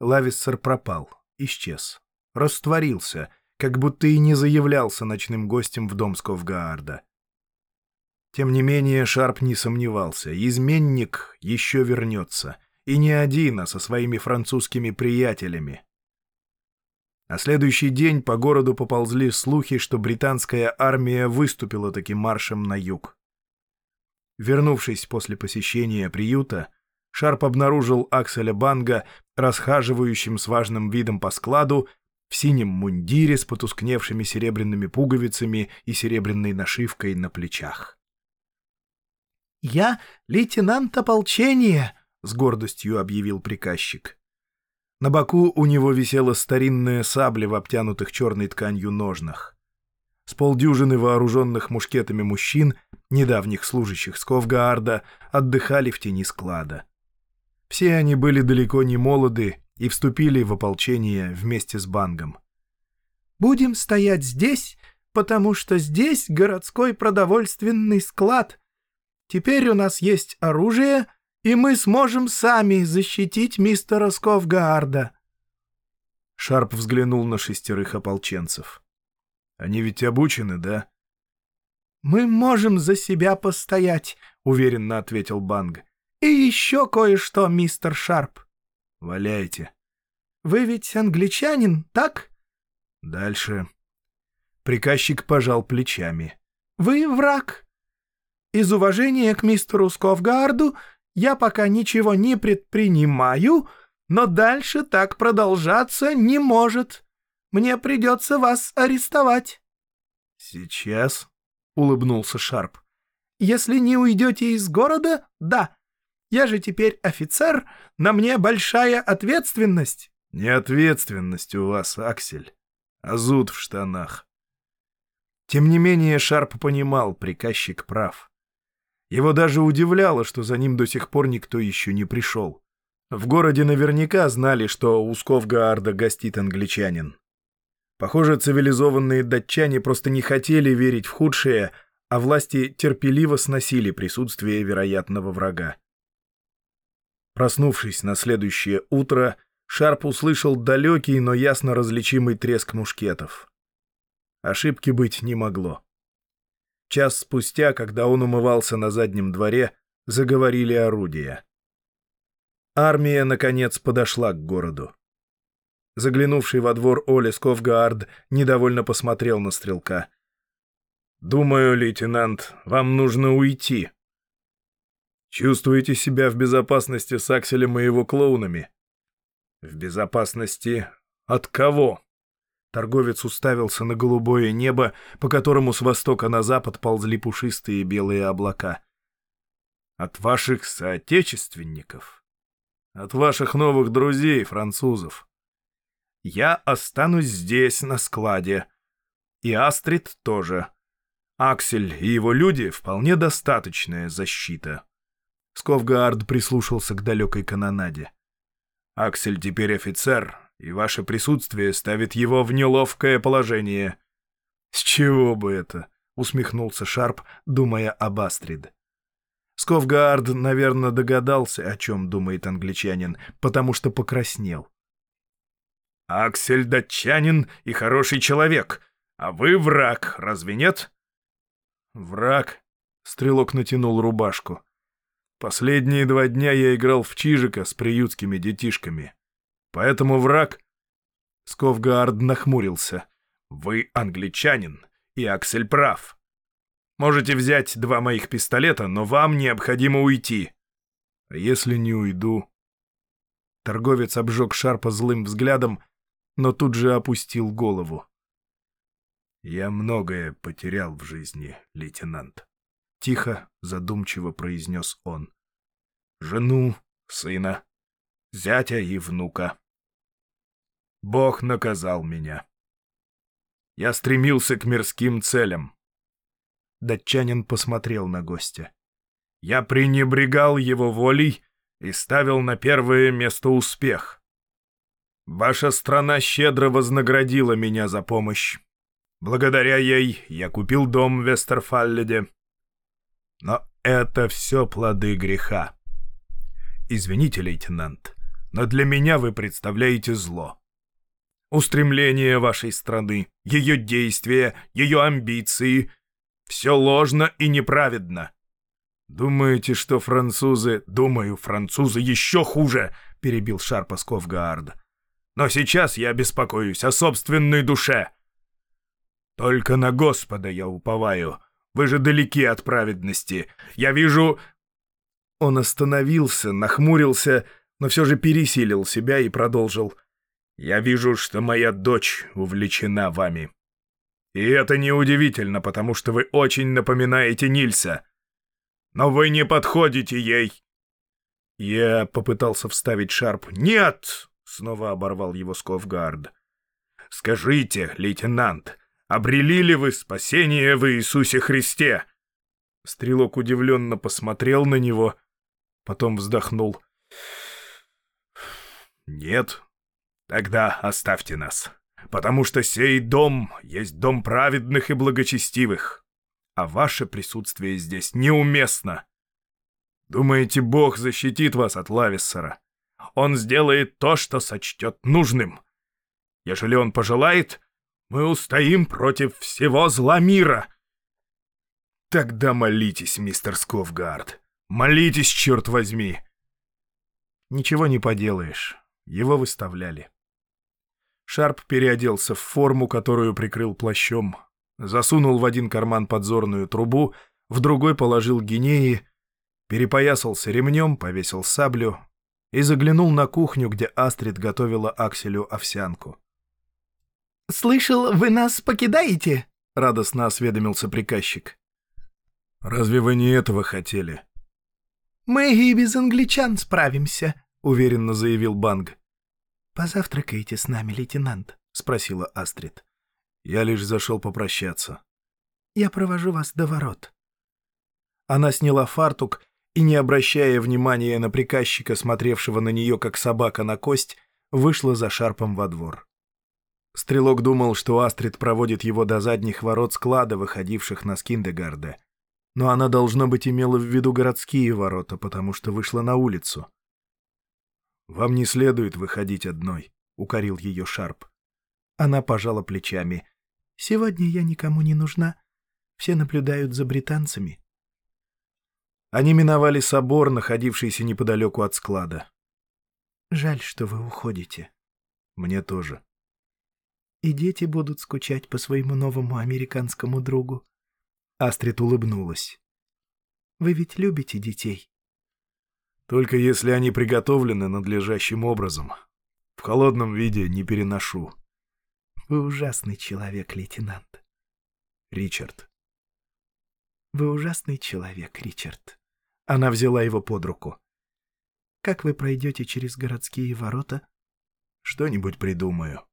Лависсер пропал, исчез, растворился, как будто и не заявлялся ночным гостем в дом Сковгаарда. Тем не менее, Шарп не сомневался, изменник еще вернется, и не один, а со своими французскими приятелями. На следующий день по городу поползли слухи, что британская армия выступила таким маршем на юг. Вернувшись после посещения приюта, Шарп обнаружил Акселя Банга, расхаживающим с важным видом по складу, в синем мундире с потускневшими серебряными пуговицами и серебряной нашивкой на плечах.
«Я лейтенант ополчения», —
с гордостью объявил приказчик. На боку у него висела старинная сабля в обтянутых черной тканью ножнах. С полдюжины вооруженных мушкетами мужчин, недавних служащих Сковгаарда, отдыхали в тени склада. Все они были далеко не молоды и вступили в ополчение вместе с Бангом.
«Будем стоять здесь, потому что здесь городской продовольственный склад. Теперь у нас есть оружие, и мы сможем сами защитить мистера Сковгаарда».
Шарп взглянул на шестерых ополченцев. Они ведь обучены, да?
«Мы можем за себя постоять», — уверенно ответил Банг. «И еще кое-что, мистер Шарп».
«Валяйте».
«Вы ведь англичанин, так?»
«Дальше». Приказчик пожал плечами.
«Вы враг. Из уважения к мистеру Сковгарду я пока ничего не предпринимаю, но дальше так продолжаться не может. Мне придется вас арестовать».
«Сейчас?» — улыбнулся Шарп.
«Если не уйдете из города, да. Я же теперь офицер, на мне большая ответственность».
«Не ответственность у вас, Аксель, а зуд в штанах». Тем не менее Шарп понимал, приказчик прав. Его даже удивляло, что за ним до сих пор никто еще не пришел. В городе наверняка знали, что у Сковгаарда гостит англичанин. Похоже, цивилизованные датчане просто не хотели верить в худшее, а власти терпеливо сносили присутствие вероятного врага. Проснувшись на следующее утро, Шарп услышал далекий, но ясно различимый треск мушкетов. Ошибки быть не могло. Час спустя, когда он умывался на заднем дворе, заговорили орудия. Армия, наконец, подошла к городу. Заглянувший во двор Оли Сковгаард недовольно посмотрел на стрелка. «Думаю, лейтенант, вам нужно уйти. Чувствуете себя в безопасности с Акселем и его клоунами?» «В безопасности от кого?» Торговец уставился на голубое небо, по которому с востока на запад ползли пушистые белые облака. «От ваших соотечественников. От ваших новых друзей, французов. Я останусь здесь, на складе. И Астрид тоже. Аксель и его люди — вполне достаточная защита. Сковгаард прислушался к далекой канонаде. Аксель теперь офицер, и ваше присутствие ставит его в неловкое положение. — С чего бы это? — усмехнулся Шарп, думая об Астрид. Сковгаард, наверное, догадался, о чем думает англичанин, потому что покраснел. Аксель датчанин и хороший человек, а вы враг, разве нет? Враг? Стрелок натянул рубашку. Последние два дня я играл в Чижика с приютскими детишками. Поэтому враг... Сковгаард нахмурился. Вы англичанин, и Аксель прав.
Можете взять два моих пистолета, но вам необходимо уйти».
«А если не уйду?» Торговец обжег Шарпа злым взглядом, но тут же опустил голову. «Я многое потерял в жизни, лейтенант», — тихо, задумчиво произнес он. «Жену, сына, зятя и внука. Бог наказал меня. Я стремился к мирским целям. Датчанин посмотрел на гостя. Я пренебрегал его волей и ставил на первое место успех. Ваша страна щедро вознаградила меня за помощь. Благодаря ей я купил дом в Вестерфалледе. Но это все плоды греха. Извините, лейтенант, но для меня вы представляете зло. Устремления вашей страны, ее действия, ее амбиции — все ложно и неправедно. Думаете, что французы... Думаю, французы еще хуже, — перебил Шарпа Сковгаард. Но сейчас я беспокоюсь о собственной душе. Только на Господа я уповаю. Вы же далеки от праведности. Я вижу... Он остановился, нахмурился, но все же пересилил себя и продолжил. «Я вижу, что моя дочь увлечена вами. И это неудивительно, потому что вы очень напоминаете Нильса. Но вы не подходите ей». Я попытался вставить шарп. «Нет!» — снова оборвал его Сковгард. «Скажите, лейтенант, обрели ли вы спасение в Иисусе Христе?» Стрелок удивленно посмотрел на него, потом вздохнул. «Нет, тогда оставьте нас, потому что сей дом есть дом праведных и благочестивых, а ваше присутствие здесь неуместно. Думаете, Бог защитит вас от Лависсера? Он сделает то, что сочтет нужным. Ежели он пожелает, мы устоим против всего зла мира». «Тогда молитесь, мистер Сковгард. Молитесь, черт возьми!» Ничего не поделаешь. Его выставляли. Шарп переоделся в форму, которую прикрыл плащом, засунул в один карман подзорную трубу, в другой положил гинеи, перепоясался ремнем, повесил саблю и заглянул на кухню, где Астрид готовила Акселю овсянку.
«Слышал, вы нас покидаете?»
— радостно осведомился приказчик. «Разве вы не этого хотели?»
«Мы и без англичан справимся», — уверенно заявил Банг.
«Позавтракаете с нами, лейтенант?» — спросила Астрид.
«Я лишь зашел попрощаться».
«Я провожу вас до ворот».
Она сняла фартук и, не обращая внимания на приказчика, смотревшего на нее, как собака на кость, вышла за шарпом во двор. Стрелок думал, что Астрид проводит его до задних ворот склада, выходивших на Скиндегарде. Но она, должно быть, имела в виду городские ворота, потому что вышла на улицу. «Вам не следует выходить одной», — укорил ее Шарп.
Она пожала плечами. «Сегодня я никому не нужна. Все наблюдают за британцами».
Они миновали собор, находившийся неподалеку от склада.
«Жаль, что вы уходите».
«Мне тоже».
«И дети будут скучать по своему новому американскому другу»,
Астрид улыбнулась.
«Вы ведь любите детей?»
«Только если они приготовлены надлежащим образом. В холодном виде не переношу».
«Вы ужасный человек, лейтенант».
«Ричард».
«Вы ужасный человек, Ричард».
Она взяла его под руку.
«Как вы пройдете через городские ворота?»
«Что-нибудь придумаю».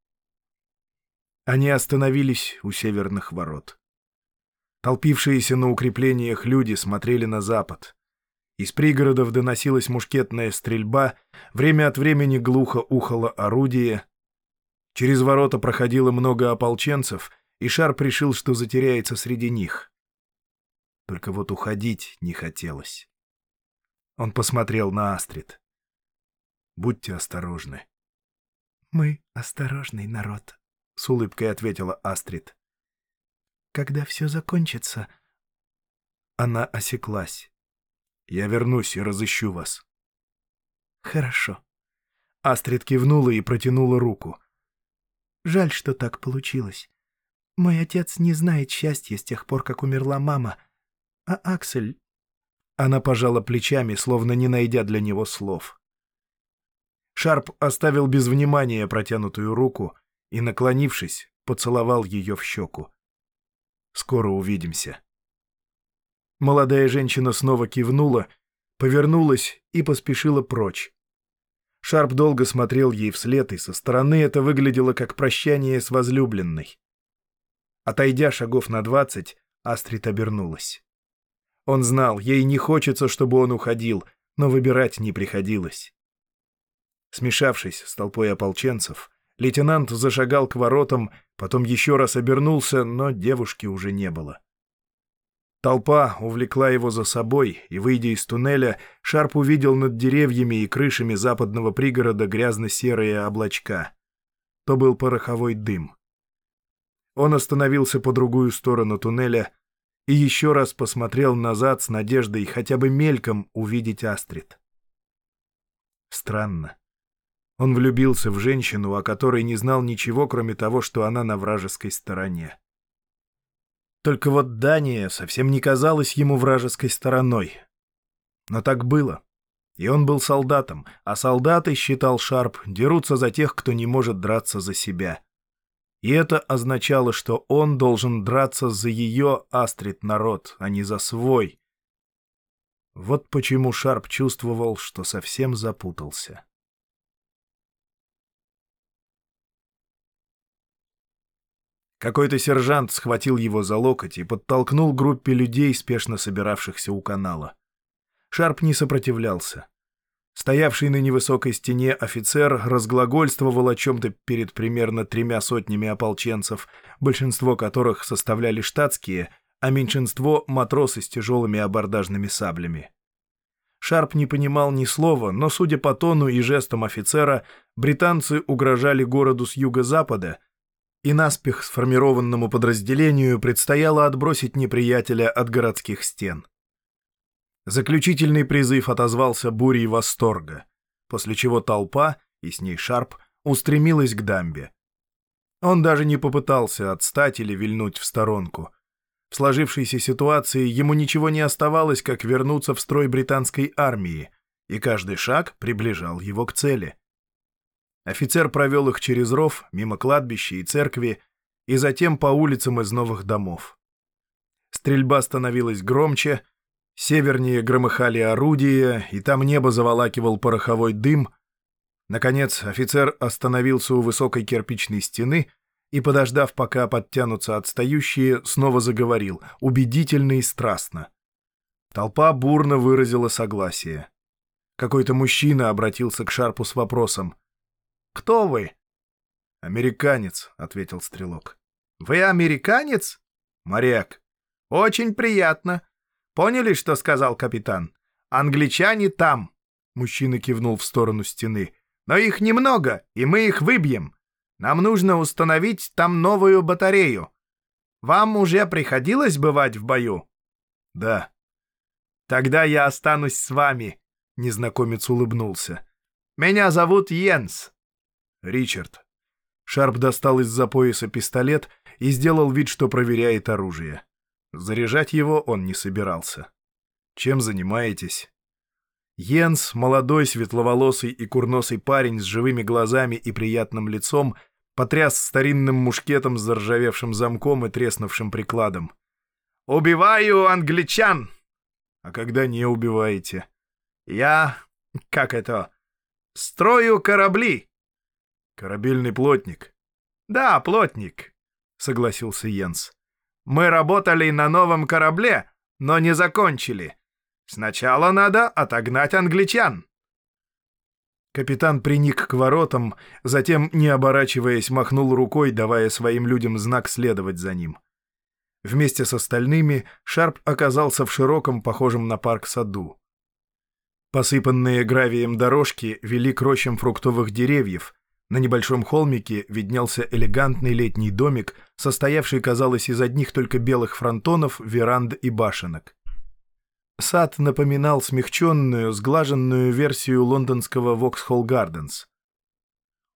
Они остановились у северных ворот. Толпившиеся на укреплениях люди смотрели на запад. Из пригородов доносилась мушкетная стрельба, время от времени глухо ухало орудие. Через ворота проходило много ополченцев, и Шар пришил, что затеряется среди них. Только вот уходить не хотелось. Он посмотрел на Астрид. «Будьте осторожны».
«Мы осторожный народ», — с улыбкой ответила Астрид когда все закончится...»
Она осеклась. «Я вернусь и разыщу вас».
«Хорошо».
Астрид кивнула и протянула руку.
«Жаль, что так получилось. Мой отец не знает счастья с тех пор, как умерла мама, А Аксель? Она пожала плечами, словно не найдя для него слов.
Шарп оставил без внимания протянутую руку и, наклонившись, поцеловал ее в щеку. «Скоро увидимся». Молодая женщина снова кивнула, повернулась и поспешила прочь. Шарп долго смотрел ей вслед, и со стороны это выглядело как прощание с возлюбленной. Отойдя шагов на двадцать, Астрид обернулась. Он знал, ей не хочется, чтобы он уходил, но выбирать не приходилось. Смешавшись с толпой ополченцев, лейтенант зашагал к воротам, потом еще раз обернулся, но девушки уже не было. Толпа увлекла его за собой, и, выйдя из туннеля, Шарп увидел над деревьями и крышами западного пригорода грязно-серые облачка. То был пороховой дым. Он остановился по другую сторону туннеля и еще раз посмотрел назад с надеждой хотя бы мельком увидеть Астрид. Странно. Он влюбился в женщину, о которой не знал ничего, кроме того, что она на вражеской стороне. Только вот Дания совсем не казалась ему вражеской стороной. Но так было. И он был солдатом, а солдаты, считал Шарп, дерутся за тех, кто не может драться за себя. И это означало, что он должен драться за ее, Астрид, народ, а не за свой. Вот почему Шарп чувствовал, что совсем запутался. Какой-то сержант схватил его за локоть и подтолкнул группе людей, спешно собиравшихся у канала. Шарп не сопротивлялся. Стоявший на невысокой стене офицер разглагольствовал о чем-то перед примерно тремя сотнями ополченцев, большинство которых составляли штатские, а меньшинство — матросы с тяжелыми абордажными саблями. Шарп не понимал ни слова, но, судя по тону и жестам офицера, британцы угрожали городу с юго-запада — и наспех сформированному подразделению предстояло отбросить неприятеля от городских стен. Заключительный призыв отозвался бурей восторга, после чего толпа, и с ней Шарп, устремилась к дамбе. Он даже не попытался отстать или вильнуть в сторонку. В сложившейся ситуации ему ничего не оставалось, как вернуться в строй британской армии, и каждый шаг приближал его к цели. Офицер провел их через ров, мимо кладбища и церкви, и затем по улицам из новых домов. Стрельба становилась громче, севернее громыхали орудия, и там небо заволакивал пороховой дым. Наконец офицер остановился у высокой кирпичной стены и, подождав, пока подтянутся отстающие, снова заговорил, убедительно и страстно. Толпа бурно выразила согласие. Какой-то мужчина обратился к Шарпу с вопросом — кто вы?» «Американец», — ответил стрелок.
«Вы американец?»
«Моряк».
«Очень приятно. Поняли, что сказал капитан? Англичане там». Мужчина кивнул в сторону стены. «Но их немного, и мы их выбьем. Нам нужно установить там новую батарею. Вам уже приходилось бывать в бою?»
«Да».
«Тогда я останусь с вами», — незнакомец улыбнулся. «Меня зовут Йенс.
Ричард. Шарп достал из-за пояса пистолет и сделал вид, что проверяет оружие. Заряжать его он не собирался. Чем занимаетесь? Йенс, молодой, светловолосый и курносый парень с живыми глазами и приятным лицом, потряс старинным мушкетом с заржавевшим замком и треснувшим прикладом.
«Убиваю англичан!»
«А когда не убиваете?»
«Я... как это? Строю корабли!»
«Корабельный плотник».
«Да, плотник», — согласился Йенс. «Мы работали на новом корабле, но не закончили. Сначала надо отогнать англичан».
Капитан приник к воротам, затем, не оборачиваясь, махнул рукой, давая своим людям знак следовать за ним. Вместе с остальными Шарп оказался в широком, похожем на парк саду. Посыпанные гравием дорожки вели к рощам фруктовых деревьев, на небольшом холмике виднелся элегантный летний домик, состоявший, казалось, из одних только белых фронтонов, веранд и башенок. Сад напоминал смягченную, сглаженную версию лондонского Воксхолл Гарденс.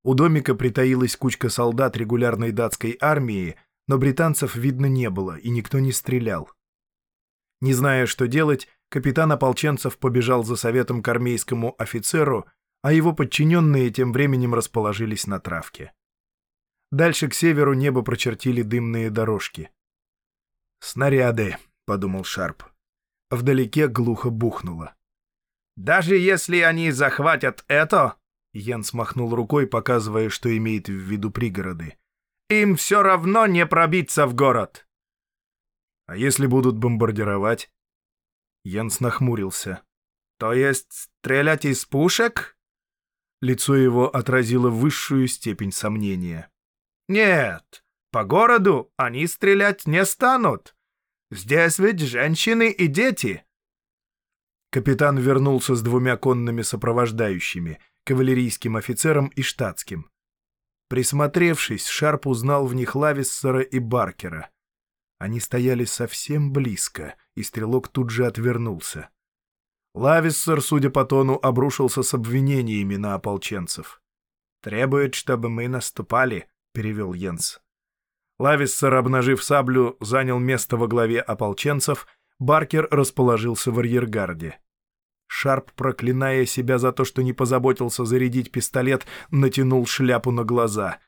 У домика притаилась кучка солдат регулярной датской армии, но британцев видно не было, и никто не стрелял. Не зная, что делать, капитан ополченцев побежал за советом к армейскому офицеру, а его подчиненные тем временем расположились на травке. Дальше к северу небо прочертили дымные дорожки. «Снаряды», — подумал Шарп. Вдалеке глухо бухнуло.
«Даже если они захватят это...»
Йенс махнул рукой, показывая, что имеет в виду пригороды.
«Им все равно не пробиться в город!»
«А если будут бомбардировать?» Йенс нахмурился.
«То есть стрелять из пушек?»
Лицо его отразило высшую степень сомнения.
«Нет, по городу они стрелять не станут. Здесь ведь женщины и дети».
Капитан вернулся с двумя конными сопровождающими, кавалерийским офицером и штатским. Присмотревшись, Шарп узнал в них Лависсера и Баркера. Они стояли совсем близко, и стрелок тут же отвернулся. Лависсер, судя по тону, обрушился с обвинениями на ополченцев.
«Требует, чтобы мы наступали», — перевел Йенс.
Лависсер, обнажив саблю, занял место во главе ополченцев, Баркер расположился в арьергарде. Шарп, проклиная себя за то, что не позаботился зарядить пистолет, натянул шляпу на глаза.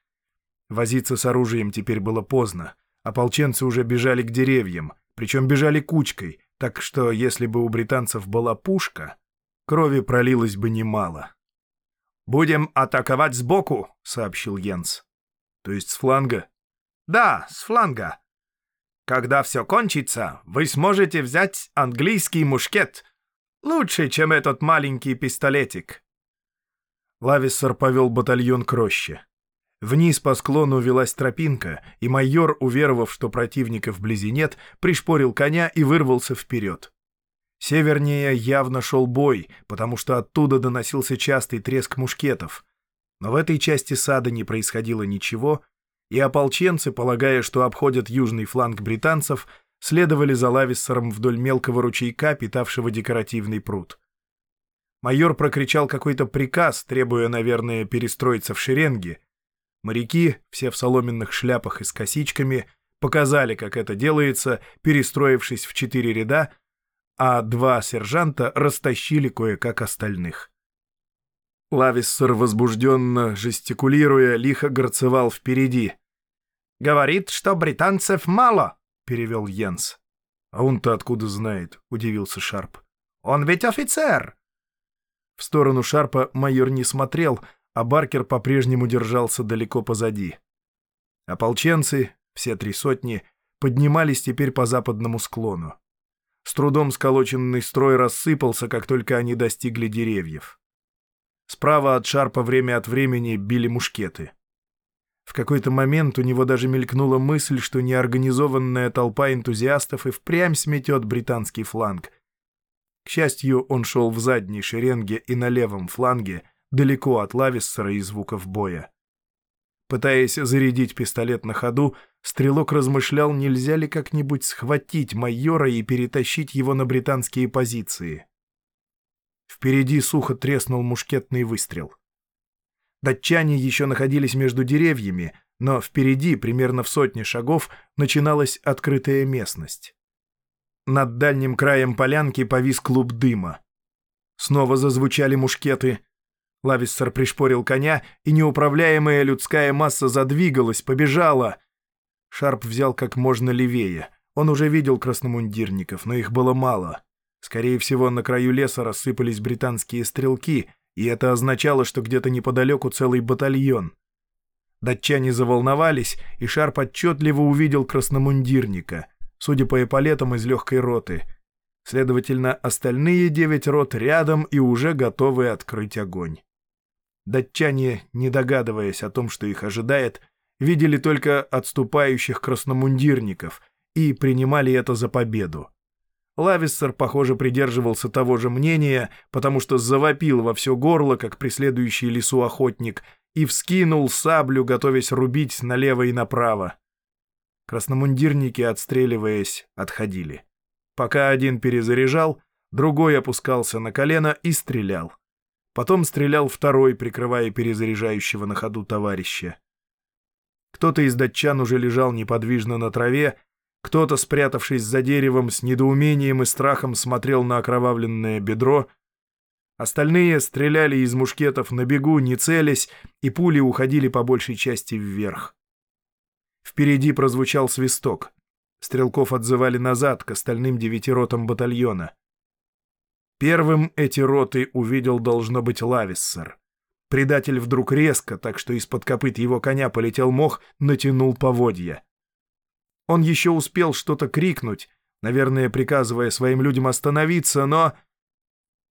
Возиться с оружием теперь было поздно. Ополченцы уже бежали к деревьям, причем бежали кучкой, так что если бы у британцев была пушка, крови пролилось бы немало.
«Будем атаковать сбоку», — сообщил Йенс.
«То есть с фланга?»
«Да, с фланга. Когда все кончится, вы сможете взять английский мушкет. Лучше, чем этот маленький пистолетик».
Лависсер повел батальон к роще. Вниз по склону велась тропинка, и майор, уверовав, что противника вблизи нет, пришпорил коня и вырвался вперед. Севернее явно шел бой, потому что оттуда доносился частый треск мушкетов. Но в этой части сада не происходило ничего, и ополченцы, полагая, что обходят южный фланг британцев, следовали за Лависсером вдоль мелкого ручейка, питавшего декоративный пруд. Майор прокричал какой-то приказ, требуя, наверное, перестроиться в шеренге. Моряки, все в соломенных шляпах и с косичками, показали, как это делается, перестроившись в четыре ряда, а два сержанта растащили кое-как остальных. Лависсер, возбужденно жестикулируя, лихо горцевал впереди.
«Говорит, что британцев мало», — перевел Йенс.
«А он-то откуда знает?» — удивился Шарп.
«Он ведь офицер!»
В сторону Шарпа майор не смотрел, а Баркер по-прежнему держался далеко позади. Ополченцы, все три сотни, поднимались теперь по западному склону. С трудом сколоченный строй рассыпался, как только они достигли деревьев. Справа от Шарпа время от времени били мушкеты. В какой-то момент у него даже мелькнула мысль, что неорганизованная толпа энтузиастов и впрямь сметет британский фланг. К счастью, он шел в задней шеренге и на левом фланге, далеко от Лависсера и звуков боя. Пытаясь зарядить пистолет на ходу, стрелок размышлял, нельзя ли как-нибудь схватить майора и перетащить его на британские позиции. Впереди сухо треснул мушкетный выстрел. Датчане еще находились между деревьями, но впереди, примерно в сотне шагов, начиналась открытая местность. Над дальним краем полянки повис клуб дыма. Снова зазвучали мушкеты. Лависсер пришпорил коня, и неуправляемая людская масса задвигалась, побежала. Шарп взял как можно левее. Он уже видел красномундирников, но их было мало. Скорее всего, на краю леса рассыпались британские стрелки, и это означало, что где-то неподалеку целый батальон. Датчане заволновались, и Шарп отчетливо увидел красномундирника, судя по эполетам из легкой роты. Следовательно, остальные девять рот рядом и уже готовы открыть огонь. Датчане, не догадываясь о том, что их ожидает, видели только отступающих красномундирников и принимали это за победу. Лависсер, похоже, придерживался того же мнения, потому что завопил во все горло, как преследующий лесу охотник, и вскинул саблю, готовясь рубить налево и направо. Красномундирники, отстреливаясь, отходили. Пока один перезаряжал, другой опускался на колено и стрелял. Потом стрелял второй, прикрывая перезаряжающего на ходу товарища. Кто-то из датчан уже лежал неподвижно на траве, Кто-то, спрятавшись за деревом, с недоумением и страхом смотрел на окровавленное бедро. Остальные стреляли из мушкетов на бегу, не целясь, и пули уходили по большей части вверх. Впереди прозвучал свисток. Стрелков отзывали назад, к остальным девяти ротам батальона. Первым эти роты увидел, должно быть, Лависсер. Предатель вдруг резко, так что из-под копыт его коня полетел мох, натянул поводья. Он еще успел что-то крикнуть, наверное, приказывая своим людям остановиться, но...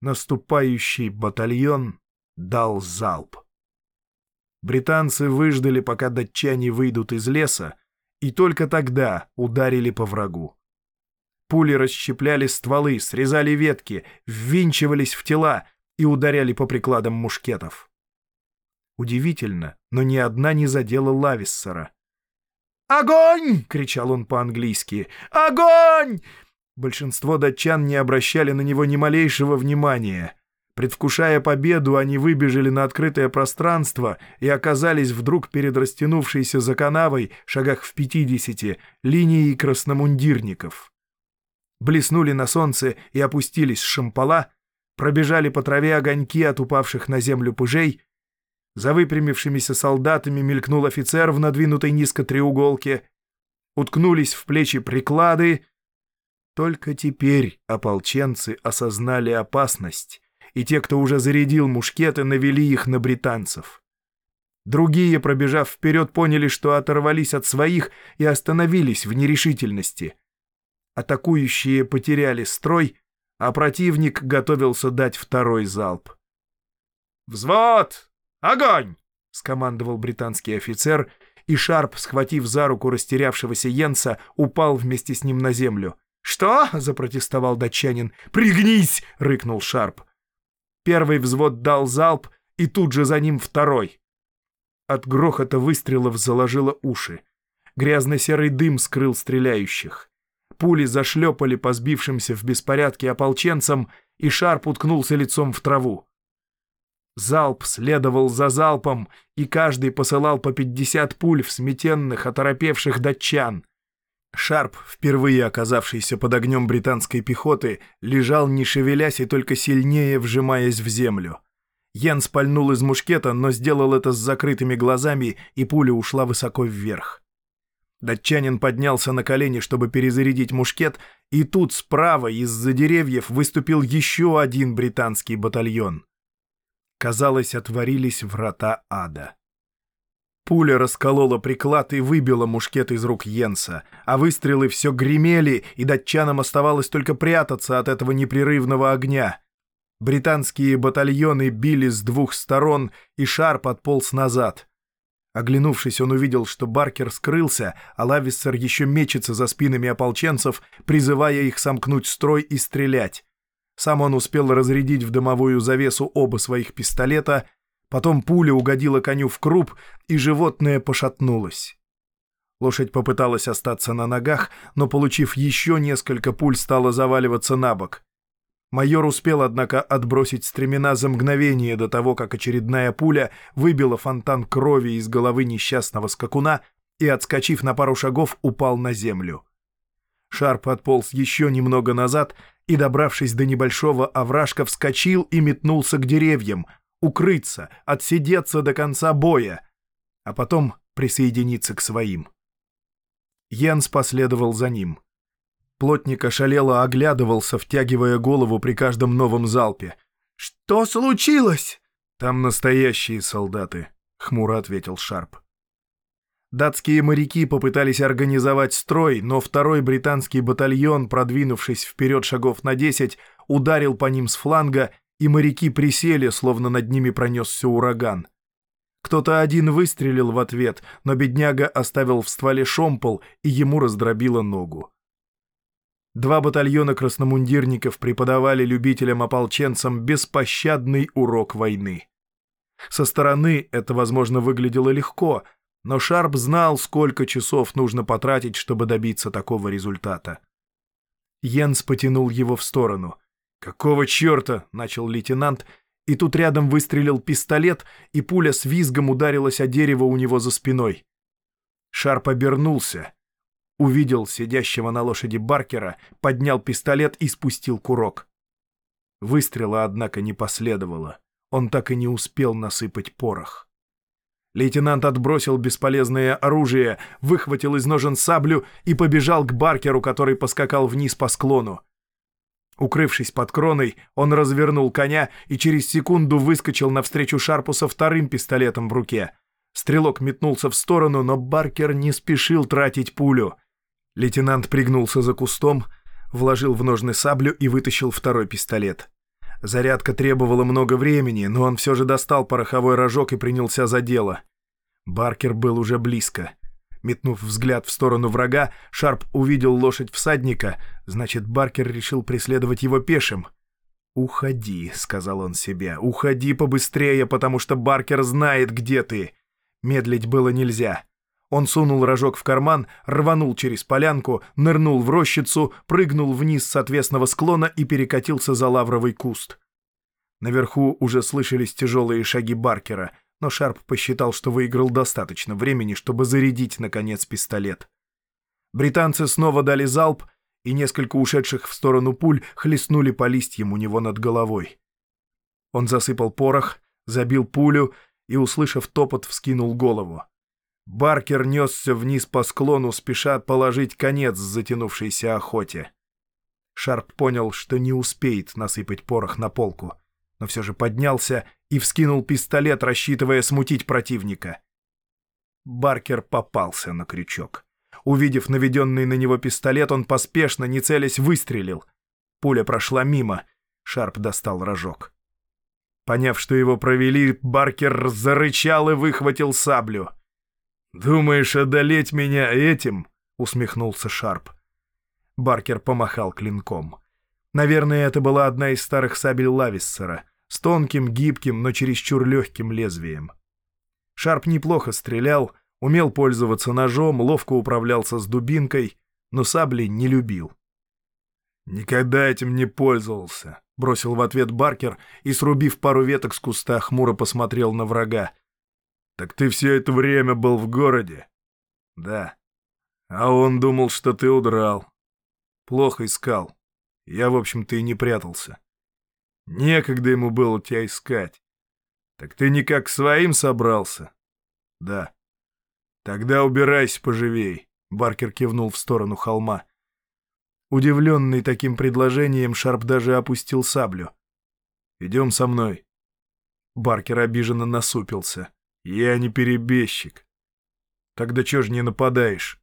Наступающий батальон дал залп. Британцы выждали, пока датчане выйдут из леса, и только тогда ударили по врагу. Пули расщепляли стволы, срезали ветки, ввинчивались в тела и ударяли по прикладам мушкетов. Удивительно, но ни одна не задела Лависсера.
«Огонь!» — кричал он по-английски. «Огонь!»
Большинство датчан не обращали на него ни малейшего внимания. Предвкушая победу, они выбежали на открытое пространство и оказались вдруг перед растянувшейся за канавой, шагах в пятидесяти, линией красномундирников. Блеснули на солнце и опустились с шампала, пробежали по траве огоньки от упавших на землю пыжей, за выпрямившимися солдатами мелькнул офицер в надвинутой низко треуголке. Уткнулись в плечи приклады. Только теперь ополченцы осознали опасность, и те, кто уже зарядил мушкеты, навели их на британцев. Другие, пробежав вперед, поняли, что оторвались от своих и остановились в нерешительности. Атакующие потеряли строй, а противник готовился дать второй залп. «Взвод! «Огонь!» — скомандовал британский офицер, и Шарп, схватив за руку растерявшегося Йенса, упал вместе с ним на землю. «Что?» — запротестовал датчанин. «Пригнись!» — рыкнул Шарп. Первый взвод дал залп, и тут же за ним второй. От грохота выстрелов заложило уши. Грязно-серый дым скрыл стреляющих. Пули зашлепали по сбившимся в беспорядке ополченцам, и Шарп уткнулся лицом в траву. Залп следовал за залпом, и каждый посылал по 50 пуль в сметенных, оторопевших датчан. Шарп, впервые оказавшийся под огнем британской пехоты, лежал не шевелясь и только сильнее вжимаясь в землю. Йенс пальнул из мушкета, но сделал это с закрытыми глазами, и пуля ушла высоко вверх. Датчанин поднялся на колени, чтобы перезарядить мушкет, и тут справа из-за деревьев выступил еще один британский батальон. Казалось, отворились врата ада. Пуля расколола приклад и выбила мушкет из рук Йенса, а выстрелы все гремели, и датчанам оставалось только прятаться от этого непрерывного огня. Британские батальоны били с двух сторон, и шар подполз назад. Оглянувшись, он увидел, что Баркер скрылся, а Лависсер еще мечется за спинами ополченцев, призывая их сомкнуть строй и стрелять. Сам он успел разрядить в дымовую завесу оба своих пистолета, потом пуля угодила коню в круп, и животное пошатнулось. Лошадь попыталась остаться на ногах, но, получив еще несколько пуль, стала заваливаться на бок. Майор успел, однако, отбросить стремена за мгновение до того, как очередная пуля выбила фонтан крови из головы несчастного скакуна и, отскочив на пару шагов, упал на землю. Шарп отполз еще немного назад, и, добравшись до небольшого овражка, вскочил и метнулся к деревьям, укрыться, отсидеться до конца боя, а потом присоединиться к своим. Йенс последовал за ним. Плотник ошалело оглядывался, втягивая голову при каждом новом залпе. «Что случилось?» «Там настоящие солдаты», — хмуро ответил Шарп. Датские моряки попытались организовать строй, но второй британский батальон, продвинувшись вперед шагов на 10, ударил по ним с фланга, и моряки присели, словно над ними пронесся ураган. Кто-то один выстрелил в ответ, но бедняга оставил в стволе шомпол, и ему раздробило ногу. Два батальона красномундирников преподавали любителям-ополченцам беспощадный урок войны. Со стороны это, возможно, выглядело легко — но Шарп знал, сколько часов нужно потратить, чтобы добиться такого результата. Йенс потянул его в сторону. «Какого черта?» — начал лейтенант, и тут рядом выстрелил пистолет, и пуля с визгом ударилась о дерево у него за спиной. Шарп обернулся. Увидел сидящего на лошади Баркера, поднял пистолет и спустил курок. Выстрела, однако, не последовало. Он так и не успел насыпать порох. Лейтенант отбросил бесполезное оружие, выхватил из ножен саблю и побежал к Баркеру, который поскакал вниз по склону. Укрывшись под кроной, он развернул коня и через секунду выскочил навстречу Шарпу со вторым пистолетом в руке. Стрелок метнулся в сторону, но Баркер не спешил тратить пулю. Лейтенант пригнулся за кустом, вложил в ножны саблю и вытащил второй пистолет. Зарядка требовала много времени, но он все же достал пороховой рожок и принялся за дело. Баркер был уже близко. Метнув взгляд в сторону врага, Шарп увидел лошадь всадника, значит, Баркер решил преследовать его пешим. «Уходи», — сказал он себе, — «уходи побыстрее, потому что Баркер знает, где ты». Медлить было нельзя. Он сунул рожок в карман, рванул через полянку, нырнул в рощицу, прыгнул вниз с отвесного склона и перекатился за лавровый куст. Наверху уже слышались тяжелые шаги Баркера — но Шарп посчитал, что выиграл достаточно времени, чтобы зарядить, наконец, пистолет. Британцы снова дали залп, и несколько ушедших в сторону пуль хлестнули по листьям у него над головой. Он засыпал порох, забил пулю и, услышав топот, вскинул голову. Баркер несся вниз по склону, спеша положить конец затянувшейся охоте. Шарп понял, что не успеет насыпать порох на полку — но все же поднялся и вскинул пистолет, рассчитывая смутить противника. Баркер попался на крючок. Увидев наведенный на него пистолет, он поспешно, не целясь, выстрелил. Пуля прошла мимо. Шарп достал рожок. Поняв, что его провели, Баркер зарычал и выхватил саблю. «Думаешь одолеть меня этим?» — усмехнулся Шарп. Баркер помахал клинком. Наверное, это была одна из старых сабель Лависсера, с тонким, гибким, но чересчур легким лезвием. Шарп неплохо стрелял, умел пользоваться ножом, ловко управлялся с дубинкой, но сабли не любил. «Никогда этим не пользовался», — бросил в ответ Баркер и, срубив пару веток с куста, хмуро посмотрел на врага. «Так ты все это время был в городе?» «Да». «А он думал, что ты удрал. Плохо искал. Я, в общем-то, и не прятался. Некогда ему было тебя искать. Так ты никак к своим собрался? Да. Тогда убирайся поживей. Баркер кивнул в сторону холма. Удивленный таким предложением, Шарп даже опустил саблю. «Идем со мной». Баркер обиженно насупился. «Я не перебежчик». «Тогда чё ж не нападаешь?»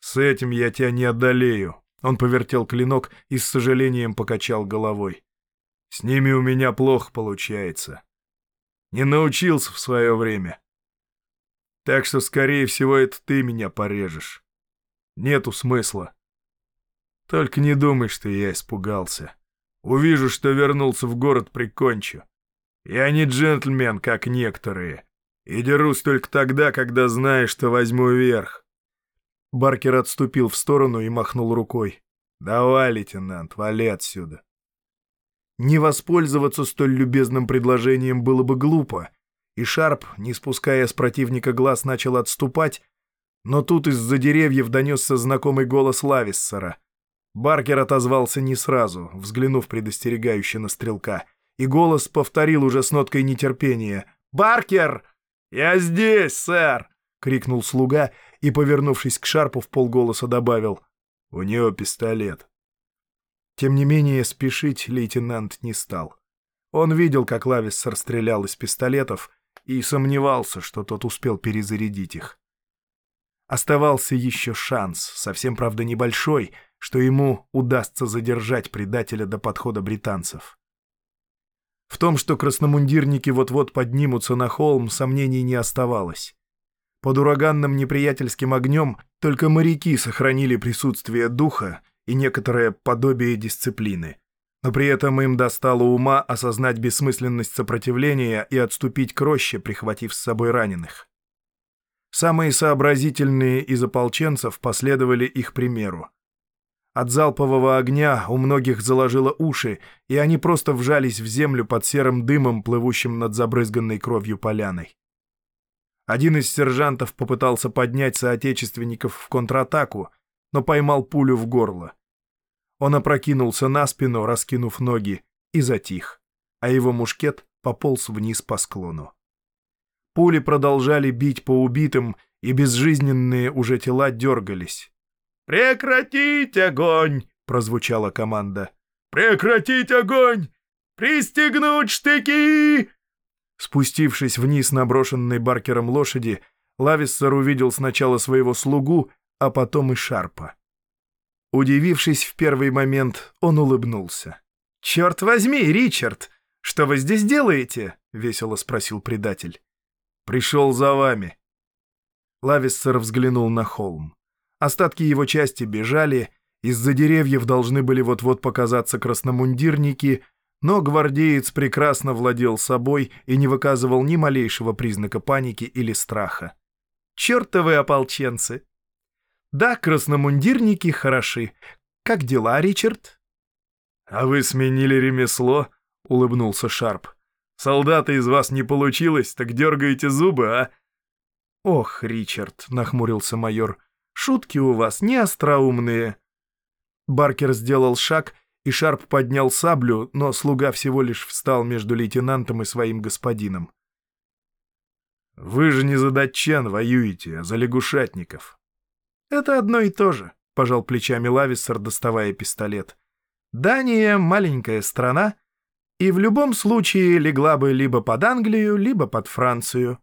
«С этим я тебя не одолею. Он повертел клинок и с сожалением покачал головой. «С ними у меня плохо получается. Не научился в свое время. Так что, скорее всего, это ты меня порежешь. Нету смысла. Только не думай, что я испугался. Увижу, что вернулся в город, прикончу. Я не джентльмен, как некоторые, и дерусь только тогда, когда знаю, что возьму верх. Баркер отступил в сторону и махнул рукой. «Давай, лейтенант, вали отсюда». Не воспользоваться столь любезным предложением было бы глупо, и Шарп, не спуская с противника глаз, начал отступать, но тут из-за деревьев донесся знакомый голос Лависсера. Баркер отозвался не сразу, взглянув предостерегающе на стрелка, и голос повторил уже с ноткой нетерпения. «Баркер! Я здесь, сэр!» — крикнул слуга и, повернувшись к Шарпу, в полголоса добавил «У него пистолет». Тем не менее, спешить лейтенант не стал. Он видел, как Лависсер стрелял из пистолетов, и сомневался, что тот успел перезарядить их. Оставался еще шанс, совсем, правда, небольшой, что ему удастся задержать предателя до подхода британцев. В том, что красномундирники вот-вот поднимутся на холм, сомнений не оставалось. Под ураганным неприятельским огнем только моряки сохранили присутствие духа и некоторое подобие дисциплины. Но при этом им достало ума осознать бессмысленность сопротивления и отступить к роще, прихватив с собой раненых. Самые сообразительные из ополченцев последовали их примеру. От залпового огня у многих заложило уши, и они просто вжались в землю под серым дымом, плывущим над забрызганной кровью поляной. Один из сержантов попытался поднять соотечественников в контратаку, но поймал пулю в горло. Он опрокинулся на спину, раскинув ноги, и затих, а его мушкет пополз вниз по склону. Пули продолжали бить по убитым, и безжизненные уже тела дергались.
«Прекратить огонь!» — прозвучала команда. «Прекратить огонь! Пристегнуть штыки!»
Спустившись вниз на брошенной Баркером лошади, Лависсер увидел сначала своего слугу, а потом и Шарпа. Удивившись в первый момент, он улыбнулся.
«Черт возьми, Ричард! Что вы здесь делаете?» — весело спросил предатель.
«Пришел за вами». Лависсер взглянул на холм. Остатки его части бежали, из-за деревьев должны были вот-вот показаться красномундирники, но гвардеец прекрасно владел собой и не выказывал ни малейшего признака паники или страха.
«Чертовы ополченцы!» «Да, красномундирники хороши. Как дела, Ричард?»
«А вы сменили ремесло?» — улыбнулся Шарп. «Солдата из вас не получилось, так дергаете зубы, а?»
«Ох, Ричард!» — нахмурился майор. «Шутки у вас не остроумные». Баркер сделал шаг и Шарп поднял саблю, но слуга всего лишь встал между лейтенантом и своим господином.
«Вы же не за датчан воюете, а за лягушатников».
«Это одно и то же», — пожал плечами Лависсер, доставая пистолет. «Дания — маленькая страна, и в любом случае легла бы либо под Англию, либо под Францию.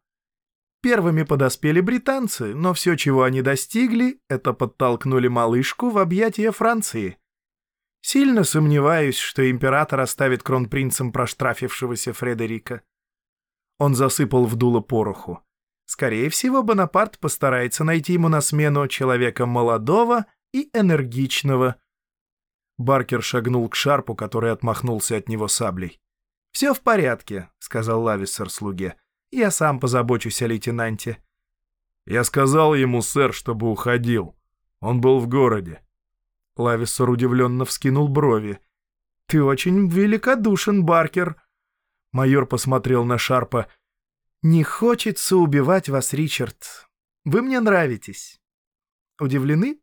Первыми подоспели британцы, но все, чего они достигли, это подтолкнули малышку в объятия Франции». Сильно сомневаюсь, что император оставит кронпринцем проштрафившегося Фредерика. Он засыпал в дуло пороху. Скорее всего, Бонапарт постарается найти ему на смену человека молодого и энергичного. Баркер шагнул к Шарпу, который отмахнулся от него саблей. «Все в порядке», — сказал Лависсер слуге. «Я сам позабочусь о лейтенанте».
«Я сказал ему, сэр, чтобы уходил. Он был в городе».
Лависсор удивленно вскинул брови. «Ты очень великодушен, Баркер!» Майор посмотрел на Шарпа. «Не хочется убивать вас, Ричард. Вы мне нравитесь». «Удивлены?»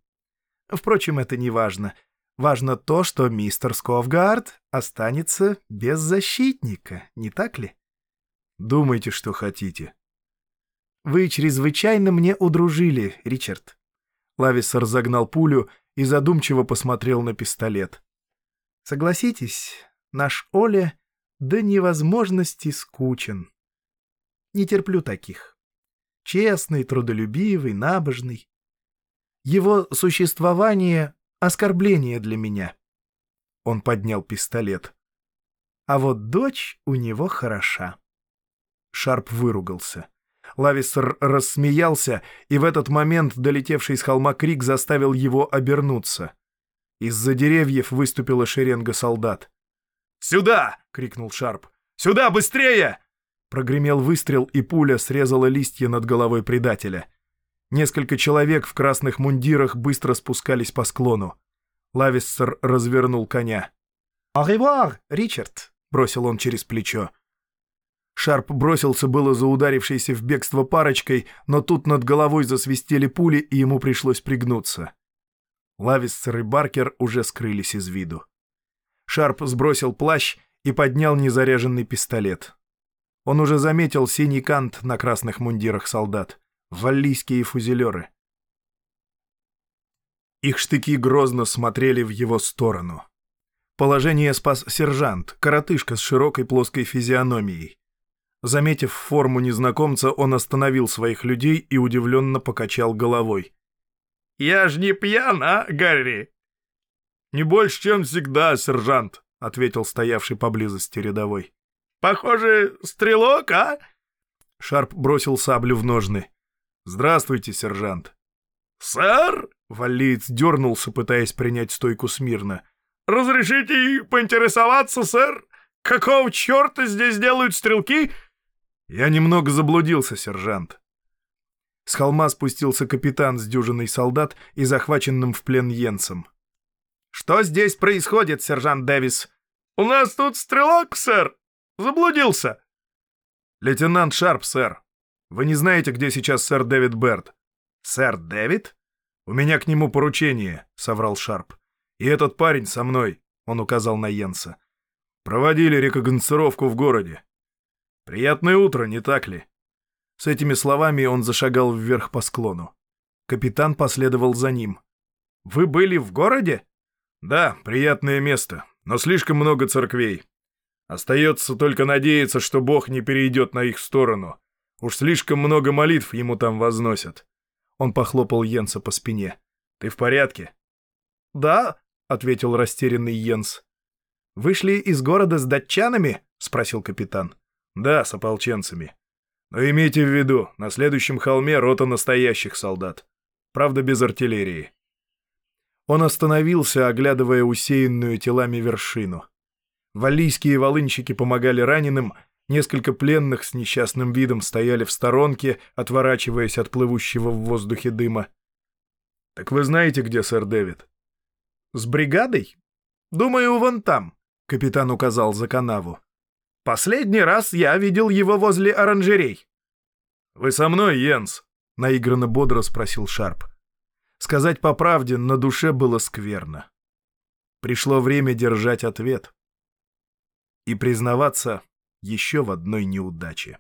«Впрочем, это не важно. Важно то, что мистер Сковгард останется без защитника, не так ли?»
«Думайте, что хотите».
«Вы чрезвычайно мне удружили, Ричард». Лависер загнал пулю и задумчиво посмотрел на пистолет. «Согласитесь, наш Оля до невозможности скучен. Не терплю таких. Честный, трудолюбивый, набожный. Его существование — оскорбление для меня». Он поднял пистолет. «А вот дочь у него хороша». Шарп выругался. Лависер рассмеялся, и в этот момент долетевший с холма крик заставил его обернуться. Из-за деревьев выступила шеренга солдат.
«Сюда!» — крикнул Шарп. «Сюда, быстрее!» Прогремел выстрел, и пуля срезала листья над головой предателя. Несколько человек в красных мундирах быстро спускались по склону. Лависсер развернул коня.
«Au revoir, Ричард!» — бросил он через плечо.
Шарп бросился было за ударившейся в бегство парочкой, но тут над головой засвистели пули, и ему пришлось пригнуться. Лависцер и Баркер уже скрылись из виду. Шарп сбросил плащ и поднял незаряженный пистолет. Он уже заметил синий кант на красных мундирах солдат. Валлийские фузелеры. Их штыки грозно смотрели в его сторону. Положение спас сержант, коротышка с широкой плоской физиономией. Заметив форму незнакомца, он остановил своих людей и удивленно покачал головой.
«Я ж не пьян, а, Гарри?»
«Не больше, чем всегда, сержант», — ответил стоявший поблизости рядовой.
«Похоже, стрелок, а?»
Шарп бросил саблю в ножны. «Здравствуйте, сержант».
«Сэр?»
— валлиец дернулся, пытаясь принять стойку смирно.
«Разрешите поинтересоваться, сэр? Какого черта здесь делают стрелки
«Я немного заблудился, сержант». С холма спустился капитан с дюжиной солдат и захваченным в плен Йенсом.
«Что здесь происходит, сержант Дэвис?» «У нас тут стрелок, сэр! Заблудился!»
«Лейтенант Шарп, сэр. Вы не знаете, где сейчас сэр Дэвид Берт?» «Сэр Дэвид?» «У меня к нему поручение», — соврал Шарп. «И этот парень со мной», — он указал на Йенса. «Проводили рекогносцировку в городе. Приятное утро, не так ли?» С этими словами он зашагал вверх по склону. Капитан последовал за ним.
«Вы были в городе?»
«Да, приятное место, но слишком много церквей. Остается только надеяться, что Бог не перейдет на их сторону. Уж слишком много молитв ему там возносят». Он похлопал Йенса по спине. «Ты в порядке?»
«Да», — ответил растерянный Йенс. «Вышли из города с датчанами?» — спросил капитан.
«Да, с ополченцами. Но имейте в виду, на следующем холме рота настоящих солдат. Правда, без артиллерии». Он остановился, оглядывая усеянную телами вершину. Валлийские волынщики помогали раненым, несколько пленных с несчастным видом стояли в сторонке, отворачиваясь от плывущего в воздухе дыма. «Так вы знаете, где сэр Дэвид?»
«С бригадой? Думаю, вон там», — капитан указал за канаву. «Последний раз я видел его возле оранжерей».
«Вы со мной, Йенс?» — наигранно бодро спросил Шарп. Сказать по правде, на душе было скверно. Пришло время держать ответ и признаваться еще в одной неудаче.